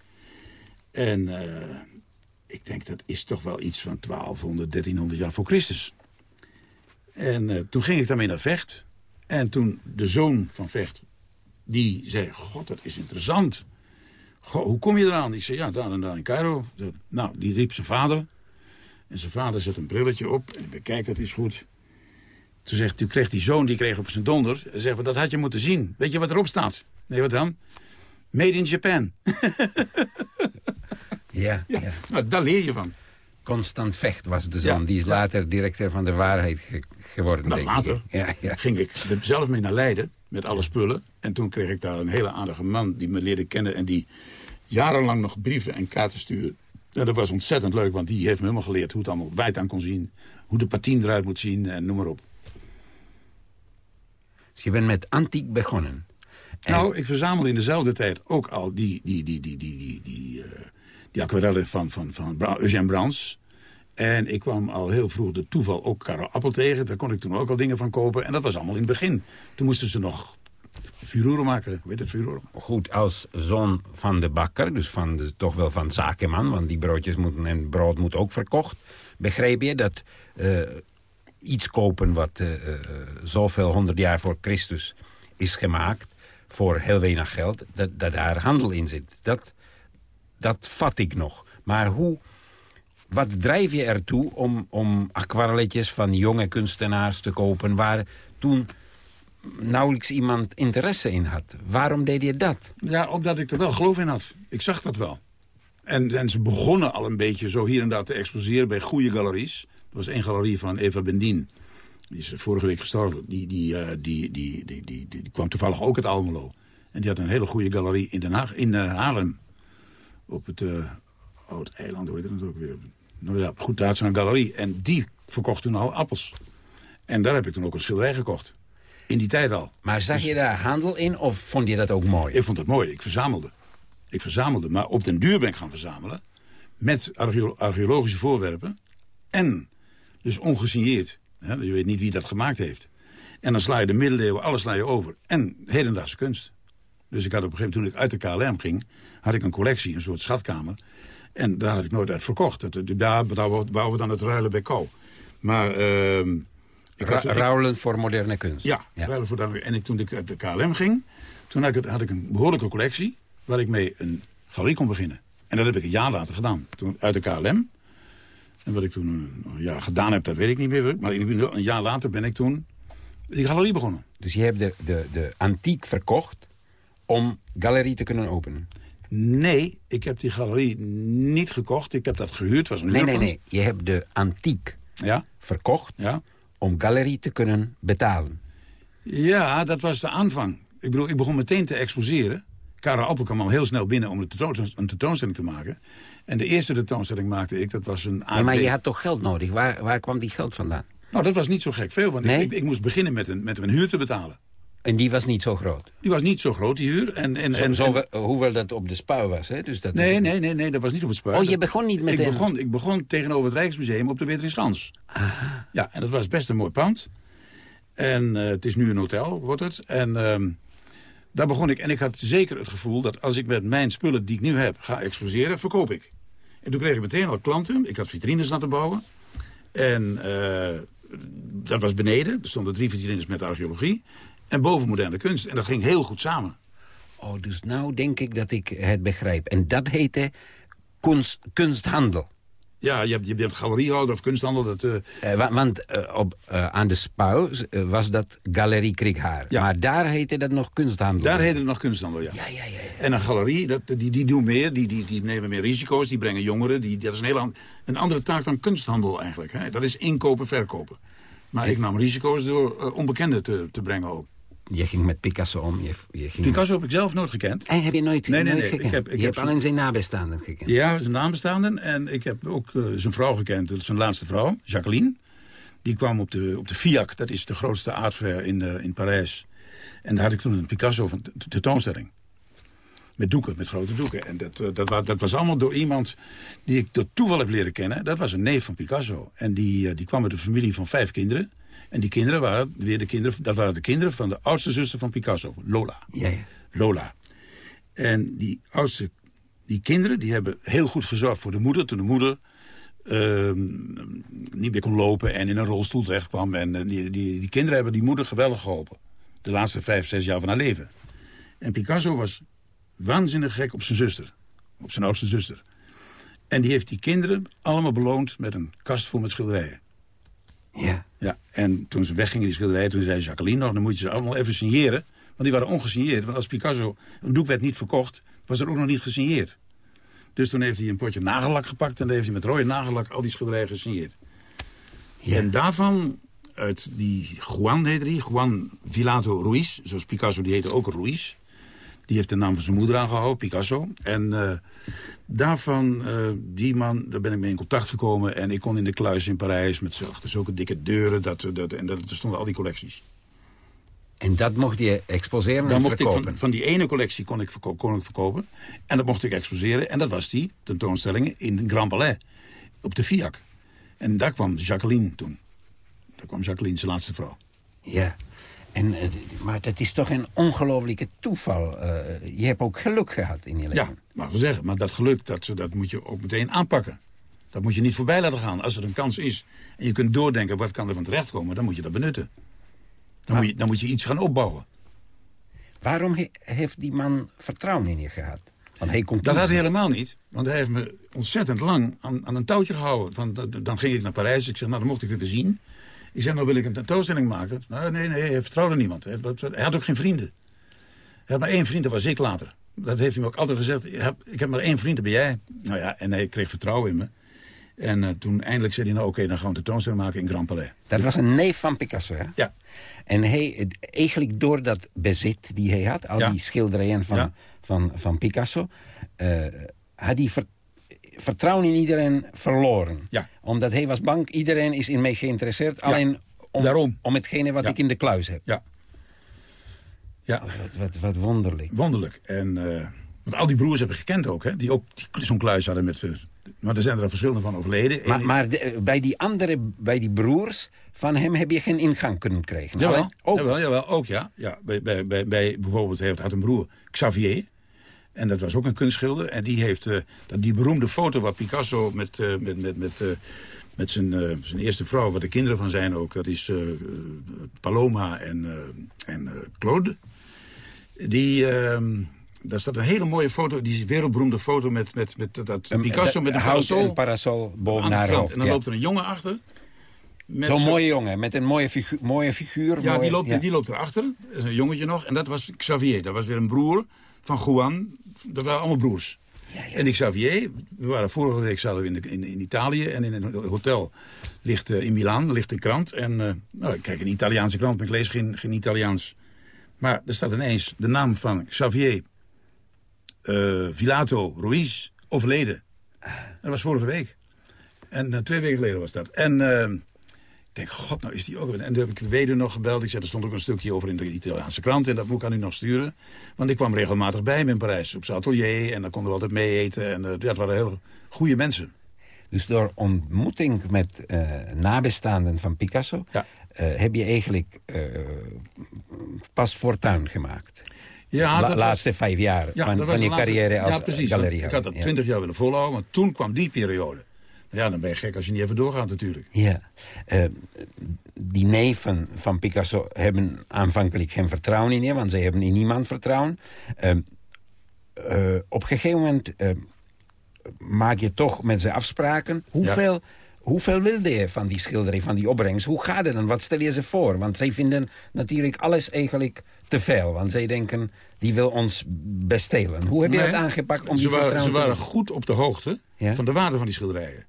En uh, ik denk dat is toch wel iets van 1200, 1300 jaar voor Christus. En uh, toen ging ik daarmee naar Vecht. En toen de zoon van Vecht, die zei, god dat is interessant Goh, hoe kom je eraan? Ik zei, ja, daar en daar in Cairo. Nou, die riep zijn vader. En zijn vader zet een brilletje op. En ik bekijk, dat is goed. Toen zegt, toen kreeg die zoon, die kreeg op zijn donder. En zegt, dat had je moeten zien. Weet je wat erop staat? Nee, wat dan? Made in Japan. Ja, ja. Nou, daar leer je van. Constant Vecht was de zoon. Ja, Die is ja. later directeur van de waarheid ge- geworden, Nou, denk later ik. Ja, ja. ging ik zelf mee naar Leiden met alle spullen. En toen kreeg ik daar een hele aardige man die me leerde kennen... en die jarenlang nog brieven en kaarten stuurde. En dat was ontzettend leuk, want die heeft me helemaal geleerd... hoe het allemaal wijd aan kon zien, hoe de patine eruit moet zien en noem maar op. Dus je bent met antiek begonnen. En- Nou, ik verzamel in dezelfde tijd ook al die, die, die, die, die, die, die, eh, die aquarellen van, van, van Bra Eugène Brans. En ik kwam al heel vroeg de toeval ook Karel Appel tegen. Daar kon ik toen ook al dingen van kopen. En dat was allemaal in het begin. Toen moesten ze nog furoren maken. Heet het, goed als zoon van de bakker, dus van toch wel van zakenman... want die broodjes moeten en brood moet ook verkocht... begreep je dat eh, iets kopen wat eh, zoveel honderd jaar voor Christus is gemaakt... voor heel weinig geld, dat, dat daar handel in zit. Dat, dat vat ik nog. Maar hoe... Wat drijf je ertoe om, om aquarelletjes van jonge kunstenaars te kopen... waar toen nauwelijks iemand interesse in had? Waarom deed je dat? Ja, omdat ik er wel geloof in had. Ik zag dat wel. En, en ze begonnen al een beetje zo hier en daar te exposeren bij goede galeries. Er was één galerie van Eva Bendien. Die is vorige week gestorven. Die, die, eh, die, die, die, die, die, kwam toevallig ook uit Almelo. En die had een hele goede galerie in Den Haag, in eh, Haarlem. Op het uh, Oud Eiland, hoe heet het ook weer? Nou ja, goed, daar had ze een galerie. En die verkocht toen al appels. En daar heb ik toen ook een schilderij gekocht. In die tijd al. Maar zag je daar handel in of vond je dat ook mooi? Ik vond het mooi. Ik verzamelde. Ik verzamelde. Maar op den duur ben ik gaan verzamelen. Met archeo- archeologische voorwerpen. En dus ongesigneerd. Je weet niet wie dat gemaakt heeft. En dan sla je de middeleeuwen, alles sla je over. En hedendaagse kunst. Dus ik had op een gegeven moment, toen ik uit de KLM ging... had ik een collectie, een soort schatkamer. En daar had ik nooit uit verkocht. Daar bouwen we dan het ruilen bij kou. Maar... ehm, ik had, ik- ruilen voor moderne kunst. ja, ruilen voor dan, en ik, toen ik uit de KLM ging, toen had ik, had ik een behoorlijke collectie... waar ik mee een galerie kon beginnen. En dat heb ik een jaar later gedaan. Toen uit de KLM. En wat ik toen een jaar gedaan heb, dat weet ik niet meer. Maar een jaar later ben ik toen die galerie begonnen. Dus je hebt de, de, de antiek verkocht om galerie te kunnen openen? Nee, ik heb die galerie niet gekocht. Ik heb dat gehuurd. Was een Nee, nee, nee. Je hebt de antiek Ja, verkocht ja. Om galerie te kunnen betalen. Ja, dat was de aanvang. Ik bedoel, ik begon meteen te exposeren. Karel Appel kwam al heel snel binnen om een, tentoon- een tentoonstelling te maken. En de eerste tentoonstelling maakte ik, dat was een Ja, maar je had toch geld nodig? Waar, waar kwam die geld vandaan? Nou, dat was niet zo gek veel, want Nee? ik, ik, ik moest beginnen met een, met een huur te betalen. En die was niet zo groot. Die was niet zo groot, die huur. En, en, Zo, en, zo en- hoewel dat op de spuil was, hè? Dus dat is- nee, nee, nee, nee, dat was niet op het spuit. Oh, je begon niet met ik begon, ik begon tegenover het Rijksmuseum op de Weteringsgans. Ja, en dat was best een mooi pand. En eh, het is nu een hotel, wordt het. En ehm, daar begon ik. En ik had zeker het gevoel dat als ik met mijn spullen die ik nu heb ga exposeren, verkoop ik. En toen kreeg ik meteen al klanten. Ik had vitrines laten bouwen. En eh, dat was beneden. Er stonden drie vitrines met archeologie. En boven moderne kunst. En dat ging heel goed samen. Oh, dus nou denk ik dat ik het begrijp. En dat heette kunst, kunsthandel. Ja, je hebt, je hebt galeriehouder of kunsthandel. Dat, eh, Eh, wa- want eh, op, aan de Spouw was dat Galerie Kriekhaar. Ja. Maar daar heette dat nog kunsthandel. daar heette het nog kunsthandel, ja. Ja, ja, ja. ja. En een galerie, dat, die, die doen meer, die, die, die nemen meer risico's, die brengen jongeren. Die, dat is een, hele, an- een andere taak dan kunsthandel eigenlijk. Hè. Dat is inkopen, verkopen. Maar ik nam risico's door onbekenden te, te brengen ook. Je ging met Picasso om. Je, je ging Picasso heb ik zelf nooit gekend. En heb je nooit, Nee, nee, nooit nee. gekend? Ik heb- ik je heb hebt alleen zijn nabestaanden gekend. Ja, zijn nabestaanden. En ik heb ook eh, zijn vrouw gekend, dat is zijn laatste vrouw, Jacqueline. Die kwam op de, op de FIAC, dat is de grootste fair in, eh, in Parijs. En daar had ik toen een Picasso van de tentoonstelling. Met doeken, met grote doeken. En dat, eh, dat, wa- dat was allemaal door iemand die ik door toeval heb leren kennen. Dat was een neef van Picasso. En die, eh, die kwam uit een familie van vijf kinderen. En die kinderen waren weer de kinderen, dat waren de kinderen van de oudste zuster van Picasso, Lola. Ja, ja. Lola. En die oudste, die kinderen, die hebben heel goed gezorgd voor de moeder. Toen de moeder ehm, niet meer kon lopen en in een rolstoel terecht kwam. En eh, die, die, die kinderen hebben die moeder geweldig geholpen. De laatste vijf, zes jaar van haar leven. En Picasso was waanzinnig gek op zijn zuster. op zijn oudste zuster. En die heeft die kinderen allemaal beloond met een kast vol met schilderijen. Ja. Ja, en toen ze weggingen, die schilderijen, toen zei Jacqueline nog... dan moet je ze allemaal even signeren. Want die waren ongesigneerd. Want als Picasso een doek werd niet verkocht, was er ook nog niet gesigneerd. Dus toen heeft hij een potje nagellak gepakt... en dan heeft hij met rode nagellak al die schilderijen gesigneerd. En daarvan, uit die Juan heette die, Juan Vilato Ruiz... zoals Picasso, die heette ook Ruiz... Die heeft de naam van zijn moeder aangehouden, Picasso. En uh, daarvan, uh, die man, daar ben ik mee in contact gekomen. En ik kon in de kluis in Parijs met zulke dikke deuren. Dat, dat, en dat, er stonden al die collecties. En dat mocht je exposeren Dan en mocht verkopen? ik van, van die ene collectie kon ik, kon ik verkopen. En dat mocht ik exposeren. En dat was die tentoonstellingen in Grand Palais. Op de FIAC. En daar kwam Jacqueline toen. Daar kwam Jacqueline, zijn laatste vrouw. Ja. En, uh, maar dat is toch een ongelofelijke toeval. Uh, je hebt ook geluk gehad in je leven. Ja, mag we zeggen. Maar dat geluk, dat, dat moet je ook meteen aanpakken. Dat moet je niet voorbij laten gaan. Als er een kans is en je kunt doordenken wat kan er van terechtkomen... dan moet je dat benutten. Dan, moet, je, dan moet je iets gaan opbouwen. Waarom he, heeft die man vertrouwen in je gehad? Want hij kon dat had hij helemaal niet. Want hij heeft me ontzettend lang aan, aan een touwtje gehouden. Van, dan ging ik naar Parijs. Ik zeg, nou, dan mocht ik weer zien. Ik zei, nou wil ik een tentoonstelling maken. Nou, nee, nee, hij vertrouwde niemand. Hij, hij had ook geen vrienden. Hij had maar één vriend, dat was ik later. Dat heeft hij me ook altijd gezegd. Ik heb, ik heb maar één vriend, dat ben jij. Nou ja, en hij kreeg vertrouwen in me. En uh, toen eindelijk zei hij, nou oké, okay, dan gaan we een tentoonstelling maken in Grand Palais. Dat was een neef van Picasso, hè? Ja. En hij, eigenlijk door dat bezit die hij had, al ja. die schilderijen van, ja. van, van Picasso... Uh, had hij vertrouwen in iedereen verloren. Ja. Omdat hij was bang, iedereen is in mij geïnteresseerd... alleen om, Daarom. om hetgene wat ik in de kluis heb. Ja. Ja, wat, wat, wat wonderlijk. wonderlijk. En, uh, want al die broers heb ik gekend ook, hè. Die ook zo'n kluis hadden met... Uh, maar er zijn er verschillende van overleden. Maar, maar de, bij die andere, bij die broers van hem heb je geen ingang kunnen krijgen. Jawel, Alleen- ook. jawel, jawel, ook ja. ja bij, bij, bij, bij bijvoorbeeld heeft had een broer, Xavier. En dat was ook een kunstschilder. En die heeft uh, dat, die beroemde foto waar Picasso met, uh, met, met, met, uh, met zijn, zijn eerste vrouw... waar de kinderen van zijn ook, dat is Paloma en, en Claude. Die... Uh, daar staat een hele mooie foto, die wereldberoemde foto met, met, met dat Een- Picasso met een parasol. Een parasol boven haar hoofd. En dan ja. loopt er een jongen achter. Zo'n mooie jongen, met een mooie figuur. Mooie figuur Ja, mooie- die loopt, ja. die loopt erachter. Dat is een jongetje nog. En dat was Xavier. Dat was weer een broer van Juan. Dat waren allemaal broers. En die Xavier, we waren vorige week zaten we in, in, in Italië. En in een hotel ligt uh, in Milaan ligt een krant. En uh, nou, ik kijk een Italiaanse krant, maar ik lees geen, geen Italiaans. Maar er staat ineens de naam van Xavier uh, Vilato Ruiz overleden. Dat was vorige week. En twee weken geleden was dat. En ik denk, god, nou is die ook... En toen heb ik de weduwe nog gebeld. Ik zei, er stond ook een stukje over in de Italiaanse krant. En dat moet ik aan u nog sturen. Want ik kwam regelmatig bij hem in Parijs. Op zijn atelier. En dan konden we altijd mee eten. En uh, ja, het waren heel goede mensen. Dus door ontmoeting met uh, nabestaanden van Picasso... Ja. Uh, heb je eigenlijk pas fortuin gemaakt. Ja, La dat laatste vijf jaar Ja, van, dat je laatste- carrière als ja, precies. galerie. Ik had dat twintig jaar willen volhouden, maar toen kwam die periode. Ja, dan ben je gek als je niet even doorgaat natuurlijk. Ja. Uh, die neven van Picasso hebben aanvankelijk geen vertrouwen in je... want ze hebben in niemand vertrouwen. Uh, uh, op een gegeven moment maak je toch met ze afspraken. Hoeveel, ja. hoeveel wilde je van die schilderij, van die opbrengst? Hoe gaat het dan? Wat stel je ze voor? Want zij vinden natuurlijk alles eigenlijk te veel. Want zij denken, die wil ons bestelen. Hoe heb je Nee, dat aangepakt om ze die waren, vertrouwen Ze waren goed op de hoogte Ja? van de waarde van die schilderijen.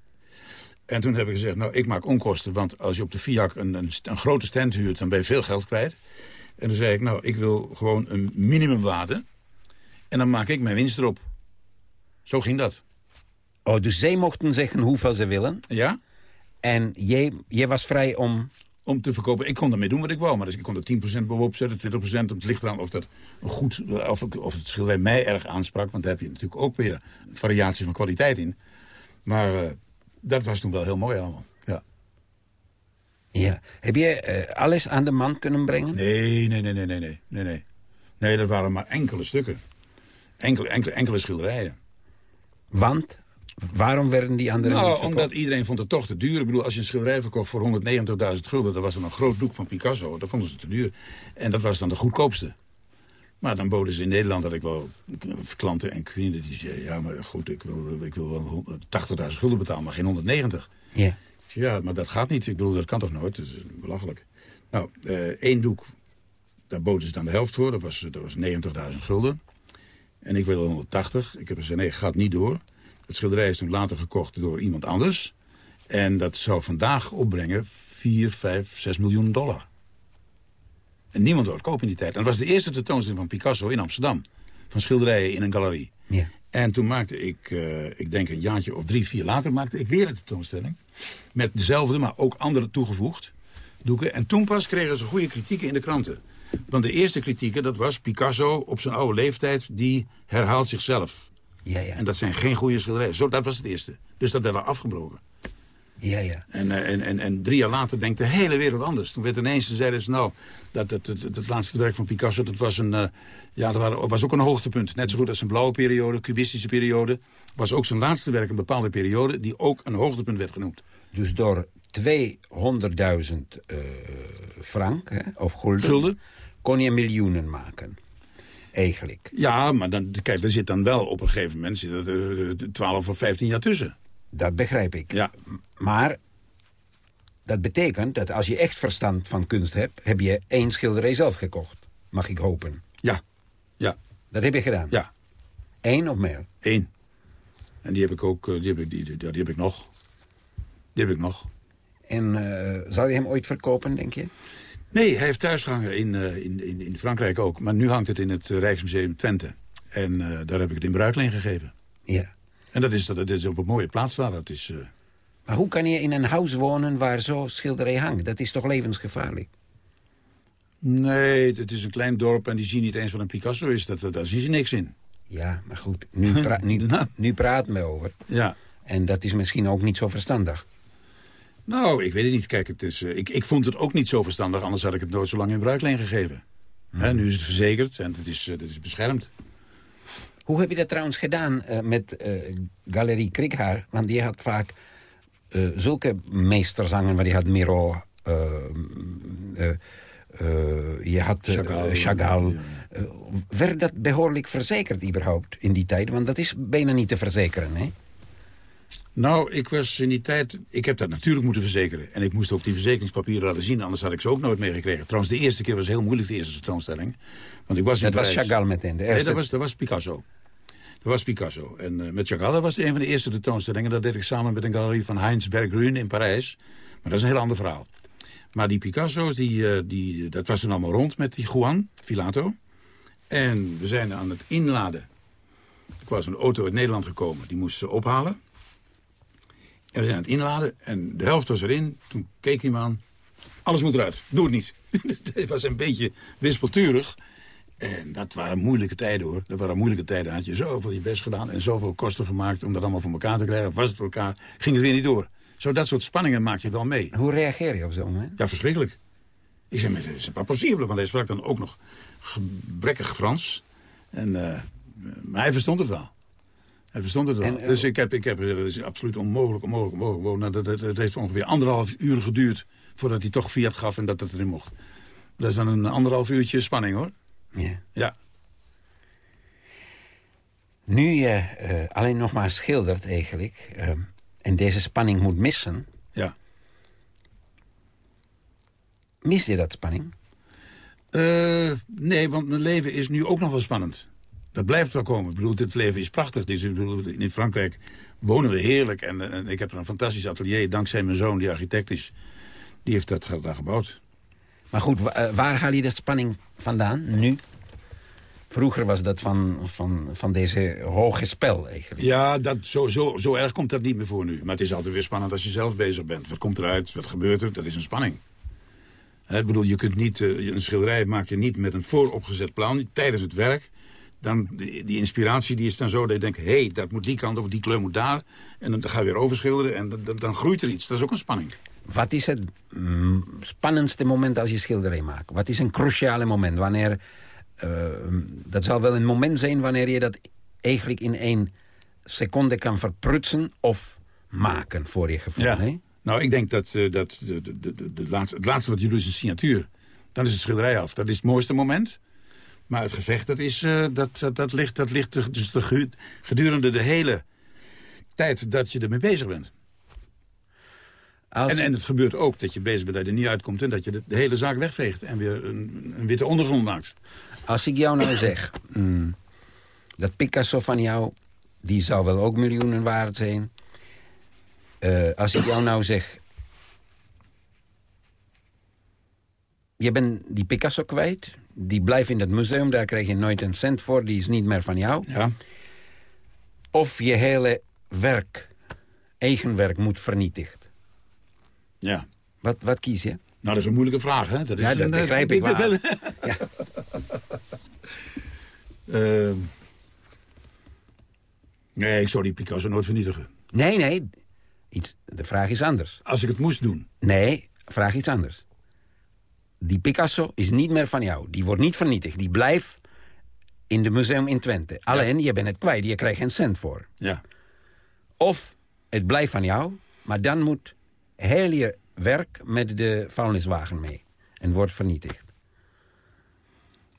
En toen heb ik gezegd, nou, ik maak onkosten. Want als je op de FIAC een, een, een grote stand huurt, dan ben je veel geld kwijt. En toen zei ik, nou, ik wil gewoon een minimumwaarde. En dan maak ik mijn winst erop. Zo ging dat. Oh, dus zij mochten zeggen hoeveel ze willen. Ja? En jij, jij was vrij om... Om te verkopen. Ik kon daarmee doen wat ik wou. Maar dus ik kon er 10% bovenop zetten, 20%. Het ligt eraan of, dat goed, of, of het schilderij mij erg aansprak. Want daar heb je natuurlijk ook weer een variatie van kwaliteit in. Maar uh, dat was toen wel heel mooi allemaal. Ja. Ja. Heb je uh, alles aan de man kunnen brengen? Nee, nee, nee, nee, nee, nee, nee, nee. Nee, dat waren maar enkele stukken. Enkele, enkele, enkele schilderijen. Want? Waarom werden die anderen nou, verkocht? omdat iedereen vond het toch te duur. Ik bedoel, als je een schilderij verkocht voor 190.000 gulden... dat was dan een groot doek van Picasso. Dat vonden ze te duur. En dat was dan de goedkoopste. Maar dan boden ze in Nederland dat ik wel klanten en vrienden die zeiden... ja, maar goed, ik wil, ik wil wel 80.000 gulden betalen, maar geen 190. Ja. Ja, maar dat gaat niet. Ik bedoel, dat kan toch nooit? Dat is belachelijk. Nou, eh, één doek, daar boden ze dan de helft voor. Dat was, dat was 90.000 gulden. En ik wil 180. Ik heb gezegd, nee, gaat niet door. Het schilderij is toen later gekocht door iemand anders. En dat zou vandaag opbrengen 4, 5, 6 miljoen dollar. En niemand wil het kopen in die tijd. En dat was de eerste tentoonstelling van Picasso in Amsterdam. Van schilderijen in een galerie. Ja. En toen maakte ik, eh, ik denk een jaartje of drie, vier later... maakte ik weer een tentoonstelling. Met dezelfde, maar ook andere toegevoegd. Doeken. En toen pas kregen ze goede kritieken in de kranten. Want de eerste kritieken, dat was Picasso op zijn oude leeftijd... die herhaalt zichzelf. Ja, ja. En dat zijn geen goede schilderijen. Zo, dat was het eerste. Dus dat werd al afgebroken. Ja, ja. En, eh, en, en, en drie jaar later denkt de hele wereld anders. Toen werd ineens, zeiden ze, nou, dat, dat, dat, dat laatste werk van Picasso, dat was, een, uh, ja, dat was ook een hoogtepunt. Net zo goed als zijn blauwe periode, cubistische periode. Was ook zijn laatste werk een bepaalde periode, die ook een hoogtepunt werd genoemd. Dus door 200.000 uh, frank, hè, of gulden, Gulden? kon je miljoenen maken. Eigenlijk. Ja, maar dan, kijk, er zit dan wel op een gegeven moment zit er, uh, 12 of 15 jaar tussen. Dat begrijp ik. Ja. Maar dat betekent dat als je echt verstand van kunst hebt... heb je één schilderij zelf gekocht. Mag ik hopen. Ja, ja, Dat heb je gedaan? ja, Eén of meer? één. En die heb ik ook, eh, die heb ik, die, die, die heb ik nog. Die heb ik nog. En uh, zal je hem ooit verkopen, denk je? Nee, hij heeft thuis gehangen in, uh, in, in, in Frankrijk ook. Maar nu hangt het in het Rijksmuseum Twente. En uh, daar heb ik het in bruikleen gegeven. Ja. En dat is, dat is op een mooie plaats daar. Dat is, uh... Maar hoe kan je in een huis wonen waar zo'n schilderij hangt? Dat is toch levensgevaarlijk? Nee, het is een klein dorp en die zien niet eens wat een Picasso is. Dat, dat, daar zien ze niks in. Ja, maar goed, nu, pra nu, nu praten we over. Ja. En dat is misschien ook niet zo verstandig. Nou, ik weet het niet. Kijk, het is, uh, ik, ik vond het ook niet zo verstandig. Anders had ik het nooit zo lang in bruikleen gegeven. Hmm. He, nu is het verzekerd en het is, uh, het is beschermd. Hoe heb je dat trouwens gedaan uh, met Galerie Krikhaar? Want die had vaak zulke meesterzangen. waar die had Miro... je had Chagall. Chagall. Werd dat behoorlijk verzekerd überhaupt in die tijd? Want dat is bijna niet te verzekeren, hè? Nou, ik was in die tijd... Ik heb dat natuurlijk moeten verzekeren. En ik moest ook die verzekeringspapieren laten zien. Anders had ik ze ook nooit meegekregen. Trouwens, de eerste keer was heel moeilijk, de eerste tentoonstelling. Want ik was dat was Chagall meteen, de eerste... Nee, dat was, dat was Picasso. Dat was Picasso. En uh, met Chagall was het een van de eerste tentoonstellingen. Dat deed ik samen met een galerie van Heinz Berggruen in Parijs. Maar dat is een heel ander verhaal. Maar die Picasso's, die, uh, die, dat was toen allemaal rond met die Juan Filato. En we zijn aan het inladen. Er was een auto uit Nederland gekomen. Die moesten ze ophalen. En we zijn aan het inladen en de helft was erin. Toen keek hij me aan. Alles moet eruit. Doe het niet. het was een beetje wispelturig. En dat waren moeilijke tijden hoor. Dat waren moeilijke tijden. Had je zoveel je best gedaan en zoveel kosten gemaakt... om dat allemaal voor elkaar te krijgen. Was het voor elkaar, ging het weer niet door. Zo dat soort spanningen maak je wel mee. Hoe reageer je op zo'n moment? Ja, verschrikkelijk. Ik zei, maar c'est pas possible. Want hij sprak dan ook nog gebrekkig Frans. En, uh, maar hij verstond het wel. Hij verstond het wel. En, uh, dus ik heb, ik heb, dat is absoluut onmogelijk, onmogelijk, onmogelijk. Nou, dat, dat, dat, heeft ongeveer anderhalf uur geduurd voordat hij toch Fiat gaf en dat het erin mocht. Dat is dan een anderhalf uurtje spanning, hoor. Ja. Ja. Nu je uh, alleen nog maar schildert eigenlijk... Uh, en deze spanning moet missen... Ja. Mis je dat spanning? Uh, nee, want mijn leven is nu ook nog wel spannend. Dat blijft wel komen. Ik bedoel, dit leven is prachtig. Dus, ik bedoel, in Frankrijk wonen we heerlijk. En, en, ik heb een fantastisch atelier, dankzij mijn zoon, die architect is. Die heeft dat daar gebouwd. Maar goed, waar haal je de spanning vandaan, nu? Vroeger was dat van, van, van deze hoge spel eigenlijk. Ja, dat, zo, zo, zo erg komt dat niet meer voor nu. Maar het is altijd weer spannend als je zelf bezig bent. Wat komt eruit, wat gebeurt er, dat is een spanning. Ik bedoel, je kunt niet, uh, een schilderij maak je niet met een vooropgezet plan tijdens het werk dan die, die, inspiratie die is dan zo dat je denkt... hé, hey, dat moet die kant of die kleur moet daar. En dan ga je weer overschilderen en dan, dan groeit er iets. Dat is ook een spanning. Wat is het mm, spannendste moment als je schilderij maakt? Wat is een cruciale moment? Wanneer, uh, dat zal wel een moment zijn wanneer je dat eigenlijk in één seconde kan verprutsen... of maken voor je gevoel, ja. hè? Nou, ik denk dat, uh, dat de, de, de, de, laatste, het laatste wat jullie is een signatuur. Dan is het schilderij af. Dat is het mooiste moment... Maar het gevecht, dat, is, eh, dat, dat, dat ligt, dat ligt dus de, gedurende de hele tijd dat je ermee bezig bent. Als, En, en het gebeurt ook dat je bezig bent dat je er niet uitkomt... en dat je de, de hele zaak wegveegt en weer een, een witte ondergrond maakt. als ik jou nou zeg... mm, dat Picasso van jou, die zou wel ook miljoenen waard zijn. Eh, als ik jou nou zeg... Je bent die Picasso kwijt. Die blijft in dat museum, daar krijg je nooit een cent voor. Die is niet meer van jou. Ja. Of je hele werk, eigen werk, moet vernietigd. ja. Wat, wat kies je? Nou, dat is een moeilijke vraag, hè? Dat is Ja, dat een, eh, begrijp ik wel. Ja. Eh, nee, ik zou die Picasso nooit vernietigen. Nee, nee. Iets, de vraag is anders. Als ik het moest doen. Nee, vraag iets anders. Die Picasso is niet meer van jou. Die wordt niet vernietigd. Die blijft in het museum in Twente. Alleen, je bent het kwijt. Je krijgt geen cent voor. Ja. Of het blijft van jou, maar dan moet heel je werk met de vuilniswagen mee. En wordt vernietigd.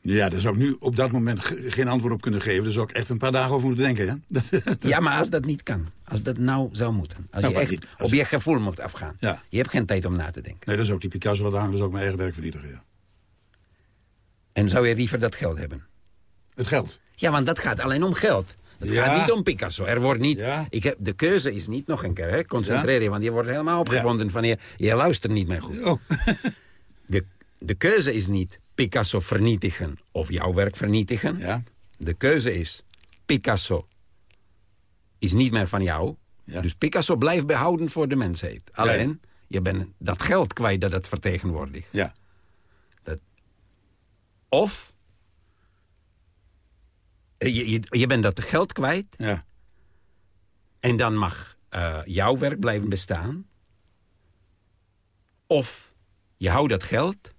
Ja, daar zou ik nu op dat moment ge- geen antwoord op kunnen geven. Daar zou ik echt een paar dagen over moeten denken. Hè? Ja, maar als dat niet kan. Als dat nou zou moeten. Als Nou, je echt niet. Als op je gevoel moet afgaan. Ja. Je hebt geen tijd om na te denken. Nee, dan zou ik die Picasso laten hangen. Dan zou ik mijn eigen werk vernietigen, ja. En zou je liever dat geld hebben? Het geld. Ja, want dat gaat alleen om geld. Het Ja. gaat niet om Picasso. Er wordt niet, Ja. ik heb, de keuze is niet nog een keer, hè, concentreer je, want je wordt helemaal opgewonden van je, je luistert niet meer goed. Oh. De, de keuze is niet Picasso vernietigen of jouw werk vernietigen. Ja. De keuze is Picasso is niet meer van jou. Ja. Dus Picasso blijft behouden voor de mensheid. Alleen, je bent dat geld kwijt dat het vertegenwoordigt. Ja. Of eh, je, je, je bent dat geld kwijt Ja. En dan mag eh, jouw werk blijven bestaan. Of je houdt dat geld.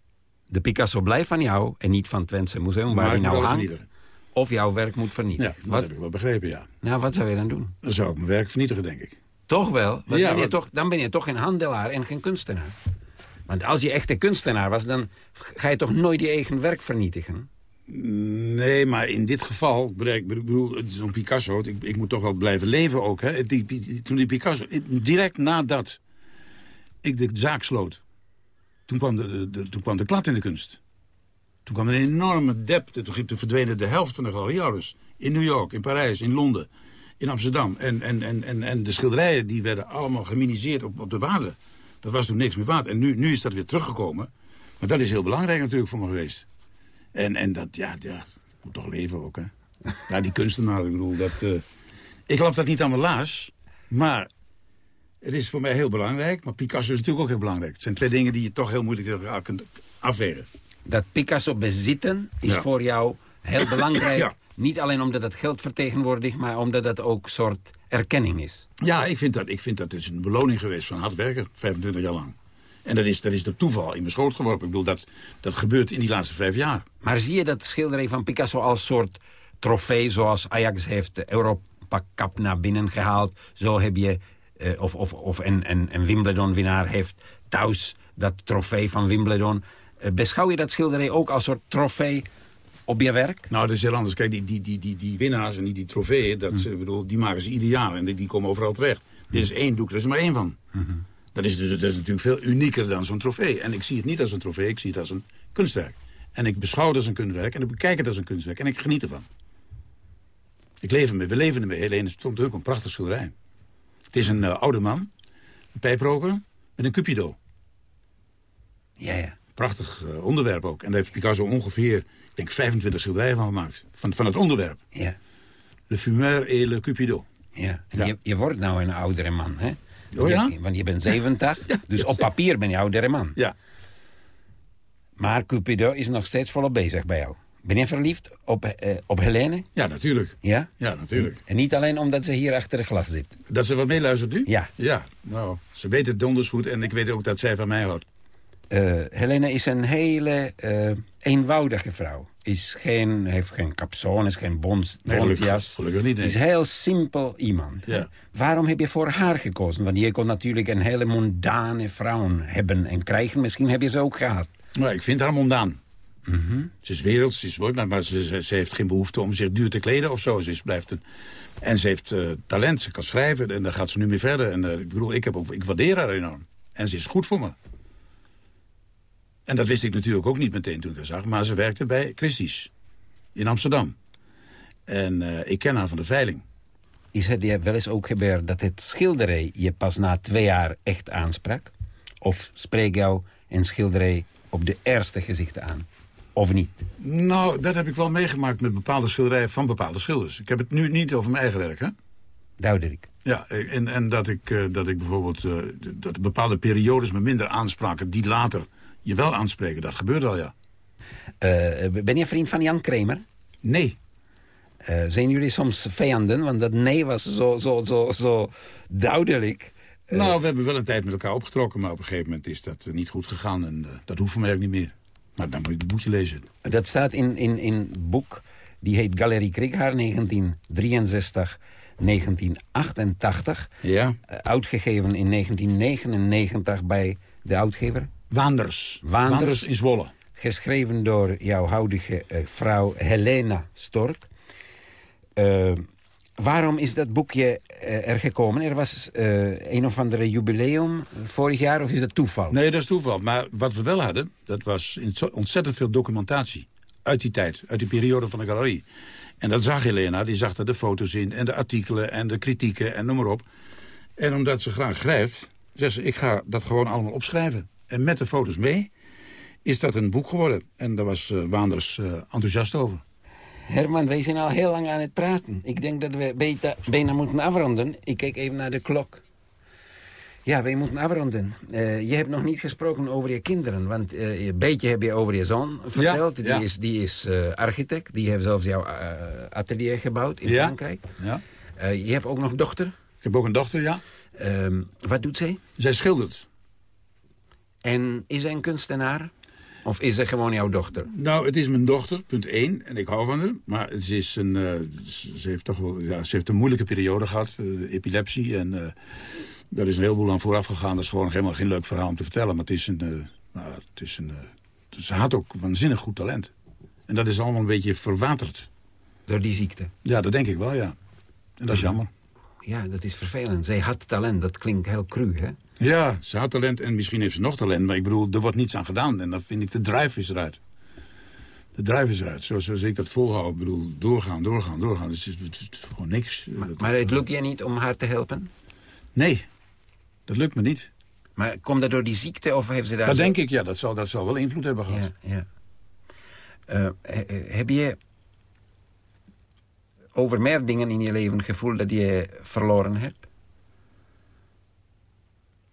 De Picasso blijft van jou en niet van het Twentse Museum waar hij nou hangt. vernietigen. Of jouw werk moet Ja, vernietigen. dat wat, heb ik wel begrepen, ja. nou, wat zou je dan doen? Dan zou ik mijn werk vernietigen, denk ik. Toch wel? Ja, ben toch, dan ben je toch geen handelaar en geen kunstenaar. Want als je echt een kunstenaar was, dan ga je toch nooit je eigen werk vernietigen? Nee, maar in dit geval, ik bedoel, het is zo'n Picasso, ik, ik moet toch wel blijven leven ook. Hè? Die, die- toen die Picasso, direct nadat ik de zaak sloot, toen kwam de, de, de- toen kwam de klad in de kunst. Toen kwam er een enorme dep, toen, toen verdwenen de helft van de galeriehouders. In New York, in Parijs, in Londen, in Amsterdam. En, en, en, en, en de schilderijen die werden allemaal geminiseerd op, op de waarde. Dat was toen niks meer waard. En nu, nu is dat weer teruggekomen. Maar dat is heel belangrijk natuurlijk voor me geweest. En, en dat, ja, ja, moet toch leven ook, hè. Ja, die kunstenaar, ik bedoel, dat... eh, ik lap dat niet aan mijn laars, maar het is voor mij heel belangrijk. Maar Picasso is natuurlijk ook heel belangrijk. Het zijn twee dingen die je toch heel moeilijk tegen elkaar kunt afwegen. Dat Picasso bezitten is Ja. voor jou heel belangrijk. Ja. Niet alleen omdat het geld vertegenwoordigt, maar omdat het ook een soort erkenning is. Ja, ik vind dat, ik vind dat dus een beloning geweest van hard werken, 25 jaar lang. En dat is, dat is de toeval in mijn schoot geworpen. Ik bedoel, dat, dat gebeurt in die laatste vijf jaar. Maar zie je dat schilderij van Picasso als soort trofee... zoals Ajax heeft de Europa Cup naar binnen gehaald. Zo heb je, of, of, of een, een, een Wimbledon-winnaar heeft thuis dat trofee van Wimbledon. Eh, beschouw je dat schilderij ook als soort trofee op je werk? Nou, dat is heel anders. Kijk, die, die, die, die, die winnaars en die, die trofeeën, dat, Hm. eh, bedoel, die maken ze ieder jaar. En die, die komen overal terecht. Dit is één doek, er is er maar één van. Hm. Dat, is dus, dat is natuurlijk veel unieker dan zo'n trofee. En ik zie het niet als een trofee, ik zie het als een kunstwerk. En ik beschouw het als een kunstwerk en ik bekijk het als een kunstwerk. En ik geniet ervan. Ik leef ermee, we leven ermee. Alleen het stond ook een prachtig schilderij. Het is een eh, oude man, een pijproker, met een cupido. Ja, ja. Prachtig eh, onderwerp ook. En daar heeft Picasso ongeveer, ik denk 25 schilderijen van gemaakt. Van, van het onderwerp. ja. Le fumeur et le cupido. Ja, en Ja. Je, je wordt nou een oudere man, hè? Oh ja? Je- want je bent 70, dus op papier ben je oudere man. Ja. Maar Cupido is nog steeds volop bezig bij jou. Ben je verliefd op, eh, op Helene? Ja, natuurlijk. Ja? Ja, natuurlijk. En niet alleen omdat ze hier achter het glas zit. Dat ze wat meeluistert nu? Ja. Ja, nou, ze weet het donders goed en ik weet ook dat zij van mij houdt. Eh, Helene is een hele eh, eenvoudige vrouw. Is geen, heeft geen capson, is geen bons, Nee, gelukkig- gelukkig niet, nee. Is heel simpel iemand. Ja. Waarom heb je voor haar gekozen? Want je kon natuurlijk een hele mondane vrouw hebben en krijgen. Misschien heb je ze ook gehad. Maar ik vind haar mondaan. Ze is werelds, ze is mooi, maar, maar ze, heeft geen behoefte om zich duur te kleden of zo. Ze is, blijft een, en ze heeft eh, talent, ze kan schrijven en daar gaat ze nu mee verder. En eh, ik bedoel, ik, heb ook, ik waardeer haar enorm. En ze is goed voor me. En dat wist ik natuurlijk ook niet meteen toen ik haar zag. Maar ze werkte bij Christie's in Amsterdam. En eh, ik ken haar van de veiling. Is het je wel eens ook gebeurd dat het schilderij je pas na twee jaar echt aansprak? Of spreek jou een schilderij op de eerste gezichten aan? Of niet? Nou, dat heb ik wel meegemaakt met bepaalde schilderijen van bepaalde schilders. Ik heb het nu niet over mijn eigen werk, hè? Duidelijk. Ja, en, en dat, ik, eh, dat ik bijvoorbeeld... eh, dat bepaalde periodes me minder aanspraken... die later je wel aanspreken. Dat gebeurt wel, ja. Eh, ben je vriend van Jan Kramer? Nee. Zijn jullie soms vijanden? Want dat nee was zo, zo, zo, zo duidelijk. Nou, we hebben wel een tijd met elkaar opgetrokken... maar op een gegeven moment is dat niet goed gegaan. En dat hoeft voor mij ook niet meer. Maar dan moet je het boekje lezen. Dat staat in, in, in een boek, die heet Galerie Krikhaar 1963, 1988. Ja. Eh, uitgegeven in 1999 bij de uitgever. Waanders. Waanders. Waanders in Zwolle. Geschreven door jouw huidige eh, vrouw Helena Stork. Eh, waarom is dat boekje eh, er gekomen? Er was eh, een of andere jubileum vorig jaar, of is dat toeval? Nee, dat is toeval. Maar wat we wel hadden, dat was ontzettend veel documentatie. Uit die tijd, uit die periode van de galerie. En dat zag Helena, die zag er de foto's in... en de artikelen en de kritieken en noem maar op. En omdat ze graag schrijft, zegt ze... ik ga dat gewoon allemaal opschrijven. En met de foto's mee is dat een boek geworden. En daar was eh, Waanders enthousiast over. Herman, wij zijn al heel lang aan het praten. Ik denk dat we beta- bijna moeten afronden. Ik kijk even naar de klok. Ja, wij moeten afronden. Eh, je hebt nog niet gesproken over je kinderen. Want eh, een beetje heb je over je zoon verteld. ja. Die is, die is eh, architect. Die heeft zelfs jouw atelier gebouwd in Ja. Frankrijk. Ja. Je hebt ook nog dochter. Ik heb ook een dochter, ja. Ehm, wat doet zij? Zij schildert. En is zij een kunstenaar? Of is ze gewoon jouw dochter? Nou, het is mijn dochter, punt één. En ik hou van haar. Maar het is een, eh, ze heeft toch wel, ja, ze heeft een moeilijke periode gehad. eh, epilepsie. En eh, daar is een heleboel aan vooraf gegaan. Dat is gewoon helemaal geen leuk verhaal om te vertellen. Maar het is een... nou, het is een ze had ook waanzinnig goed talent. En dat is allemaal een beetje verwaterd. Door die ziekte? Ja, dat denk ik wel, ja. En dat is jammer. Ja, dat is vervelend. Zij had talent. Dat klinkt heel cru, hè? Ja, ze had talent en misschien heeft ze nog talent. Maar ik bedoel, er wordt niets aan gedaan. En dan vind ik, de drive is eruit. De drive is eruit. Zoals, zoals ik dat volhoud. Ik bedoel, doorgaan, doorgaan, doorgaan. Het is, het gewoon niks. Maar, het lukt je niet om haar te helpen? Nee, dat lukt me niet. Maar komt dat door die ziekte of heeft ze daar... Dat zo- denk ik, ja. Dat zal, dat zal wel invloed hebben gehad. Ja, ja. Eh, he- he- heb je over meer dingen in je leven gevoel dat je verloren hebt?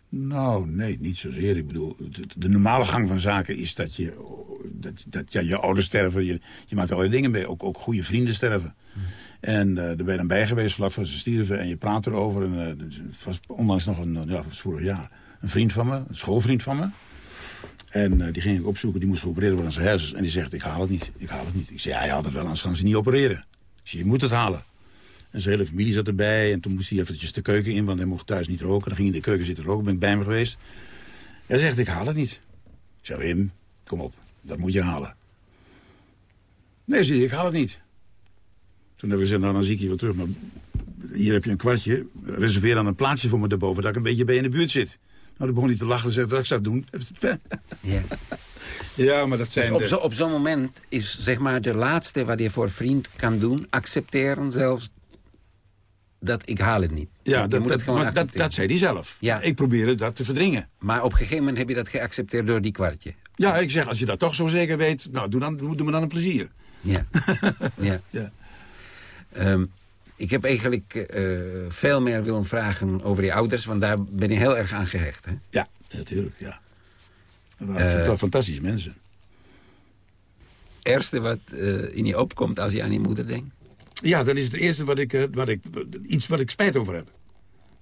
Nou, nee, niet zozeer. Ik bedoel, de, de normale gang van zaken is dat je... Dat, dat ja, je ouders sterven, je, je maakt allerlei dingen mee. Ook, ook goede vrienden sterven. En eh daar ben je dan bij geweest vlak voor ze stierven. En je praat erover. En, eh, dus was onlangs nog een, ja, vorig jaar, een vriend van me. Een schoolvriend van me. En eh, die ging ik opzoeken. Die moest geopereerd worden aan zijn hersens. En die zegt, ik haal het niet. Ik haal het niet. Ik zei, ja, je haalt het wel, anders gaan ze niet opereren. Ik zei, je moet het halen. En zijn hele familie zat erbij. En toen moest hij eventjes de keuken in, want hij mocht thuis niet roken. Dan ging hij in de keuken zitten roken, ben ik bij hem geweest. Hij zegt, ik haal het niet. Ik zei, Wim, kom op, dat moet je halen. Nee, zie je, ik haal het niet. Toen hebben we gezegd, nou dan zie ik je wel terug. Maar hier heb je een kwartje. Reserveer dan een plaatsje voor me daarboven, dat ik een beetje bij in de buurt zit. Nou, dan begon hij te lachen en zei dat ik zou doen. Ja. Ja, maar dat zijn... Dus op de- zo- op zo'n moment is zeg maar de laatste wat je voor een vriend kan doen... accepteren zelfs dat ik haal het niet. ja, dat, moet dat, het gewoon dat, dat zei hij zelf. Ja. Ik probeerde dat te verdringen. Maar op een gegeven moment heb je dat geaccepteerd door die kwartje. Ja, ik zeg, als je dat toch zo zeker weet, nou, doe, dan, doe me dan een plezier. Ja. ja. Ja. Ehm, ik heb eigenlijk eh, veel meer willen vragen over je ouders... want daar ben je heel erg aan gehecht. Hè? Ja, natuurlijk, ja. Dat waren Eh. fanta- fantastische mensen. eerste wat eh, in je opkomt als je aan je moeder denkt? Ja, dat is het eerste wat ik, eh, wat ik, iets wat ik spijt over heb.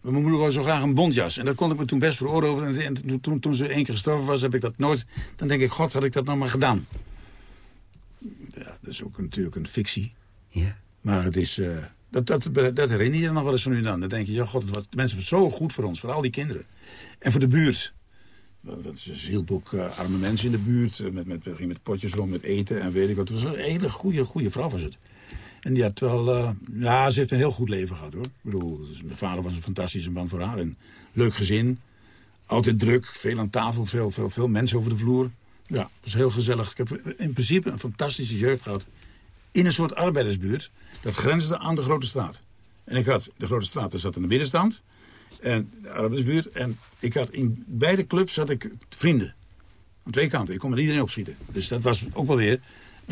Mijn moeder wou zo graag een bontjas. En dat kon ik me toen best veroorloven. En, en toen- toen, ze één keer gestorven was, heb ik dat nooit... Dan denk ik, god, had ik dat nou maar gedaan. Ja, dat is ook natuurlijk een fictie. Ja. Maar het is... eh, dat, dat, dat herinner je je nog wel eens van nu en dan. Dan denk je, ja, god, wat, mensen zijn zo goed voor ons, voor al die kinderen. En voor de buurt. dat is een zielboek uh, arme mensen in de buurt. met, met, met potjes rond, met eten en weet ik wat. Het was een hele goede, goede vrouw was het. En die had wel... ja, ze heeft een heel goed leven gehad, hoor. Ik bedoel, mijn vader was een fantastische man voor haar. En leuk gezin. Altijd druk, veel aan tafel, veel, veel, veel mensen over de vloer. Ja, het was heel gezellig. Ik heb in principe een fantastische jeugd gehad. In een soort arbeidersbuurt. Dat grensde aan de Grote Straat. En ik had, de Grote Straat, daar zat in de middenstand. En de arbeidersbuurt. En ik had in beide clubs had ik vrienden. Aan twee kanten. Ik kon met iedereen opschieten. Dus dat was ook wel weer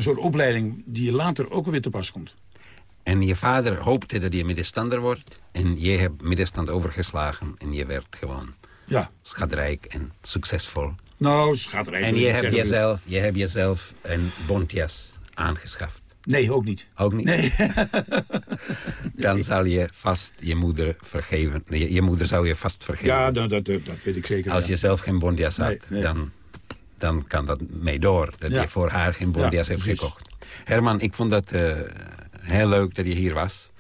soort opleiding die je later ook weer te pas komt. En je vader hoopte dat je middenstander wordt. En je hebt middenstand overgeslagen. En je werd gewoon ja. schatrijk en succesvol. Nou, schatrijk. En je hebt, jezelf, je hebt jezelf een bontjas aangeschaft. Nee, ook niet. Ook niet? Nee. dan zal je vast je moeder vergeven. Je, je moeder zou je vast vergeven. Ja, dat, dat, dat weet ik zeker. Als je zelf geen bontjas had, Dan, dan kan dat mee door. Dat je voor haar geen bontjas hebt gekocht. Herman, ik vond dat uh, heel leuk dat je hier was.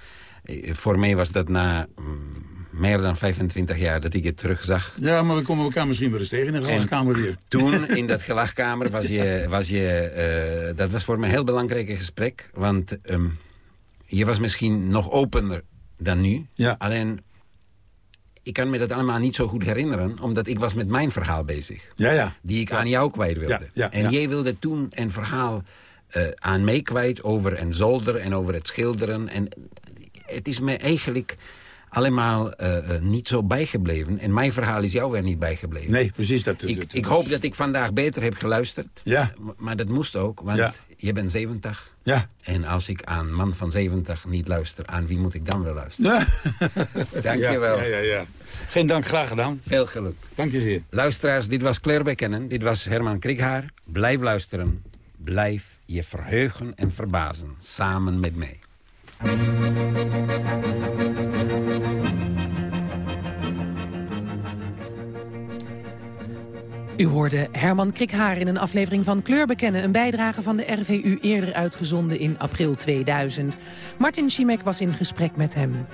Eh, voor mij was dat na... Mm, meer dan 25 jaar dat ik het terugzag. Ja, maar we komen elkaar misschien wel eens tegen in de gelachkamer weer. Toen, in dat gelachkamer, was je... Was je uh, dat was voor me een heel belangrijk gesprek. Want um, je was misschien nog opener dan nu. Ja. Alleen, ik kan me dat allemaal niet zo goed herinneren... omdat ik was met mijn verhaal bezig. Ja, ja. Die ik aan jou kwijt wilde. Ja, en jij wilde toen een verhaal uh, aan mij kwijt... over een zolder en over het schilderen. En het is me eigenlijk allemaal uh, niet zo bijgebleven. En mijn verhaal is jou weer niet bijgebleven. Nee, precies. Dat, ik, ik hoop dat ik vandaag beter heb geluisterd. Ja. Maar dat moest ook, want je bent 70. Ja. En als ik aan man van 70 niet luister, aan wie moet ik dan wel luisteren? Ja. Dank je wel. Ja, ja, ja. Geen dank, graag gedaan. Veel geluk. Dank je zeer. Luisteraars, dit was Claire Bekennen. Dit was Herman Krikhaar. Blijf luisteren. Blijf je verheugen en verbazen. Samen met mij. U hoorde Herman Krikhaar in een aflevering van Kleur Bekennen... een bijdrage van de RVU eerder uitgezonden in april 2000. Martin Schimek was in gesprek met hem.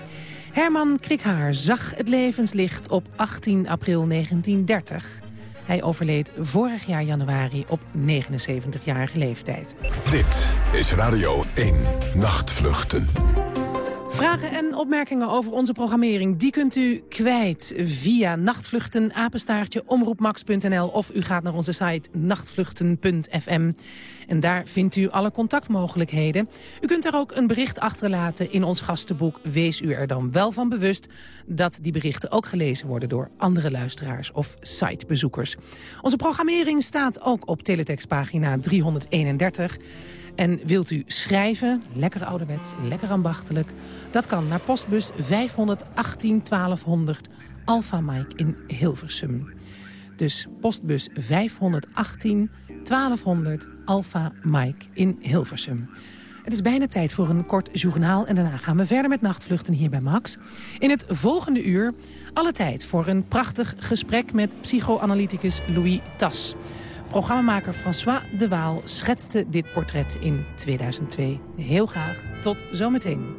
Herman Krikhaar zag het levenslicht op 18 april 1930. Hij overleed vorig jaar januari op 79-jarige leeftijd. Dit is Radio 1 Nachtvluchten. Vragen en opmerkingen over onze programmering... die kunt u kwijt via nachtvluchten, apenstaartje, omroepmax.nl... of u gaat naar onze site nachtvluchten.fm. En daar vindt u alle contactmogelijkheden. U kunt daar ook een bericht achterlaten in ons gastenboek. Wees u er dan wel van bewust dat die berichten ook gelezen worden... door andere luisteraars of sitebezoekers. Onze programmering staat ook op teletextpagina 331... En wilt u schrijven, lekker ouderwets, lekker ambachtelijk... dat kan naar postbus 518 1200 Alpha Mike in Hilversum. Dus postbus 518 1200 Alpha Mike in Hilversum. Het is bijna tijd voor een kort journaal en daarna gaan we verder met nachtvluchten hier bij Max. In het volgende uur alle tijd voor een prachtig gesprek met psychoanalyticus Louis Tas. Programmamaker François de Waal schetste dit portret in 2002. Heel graag tot zometeen.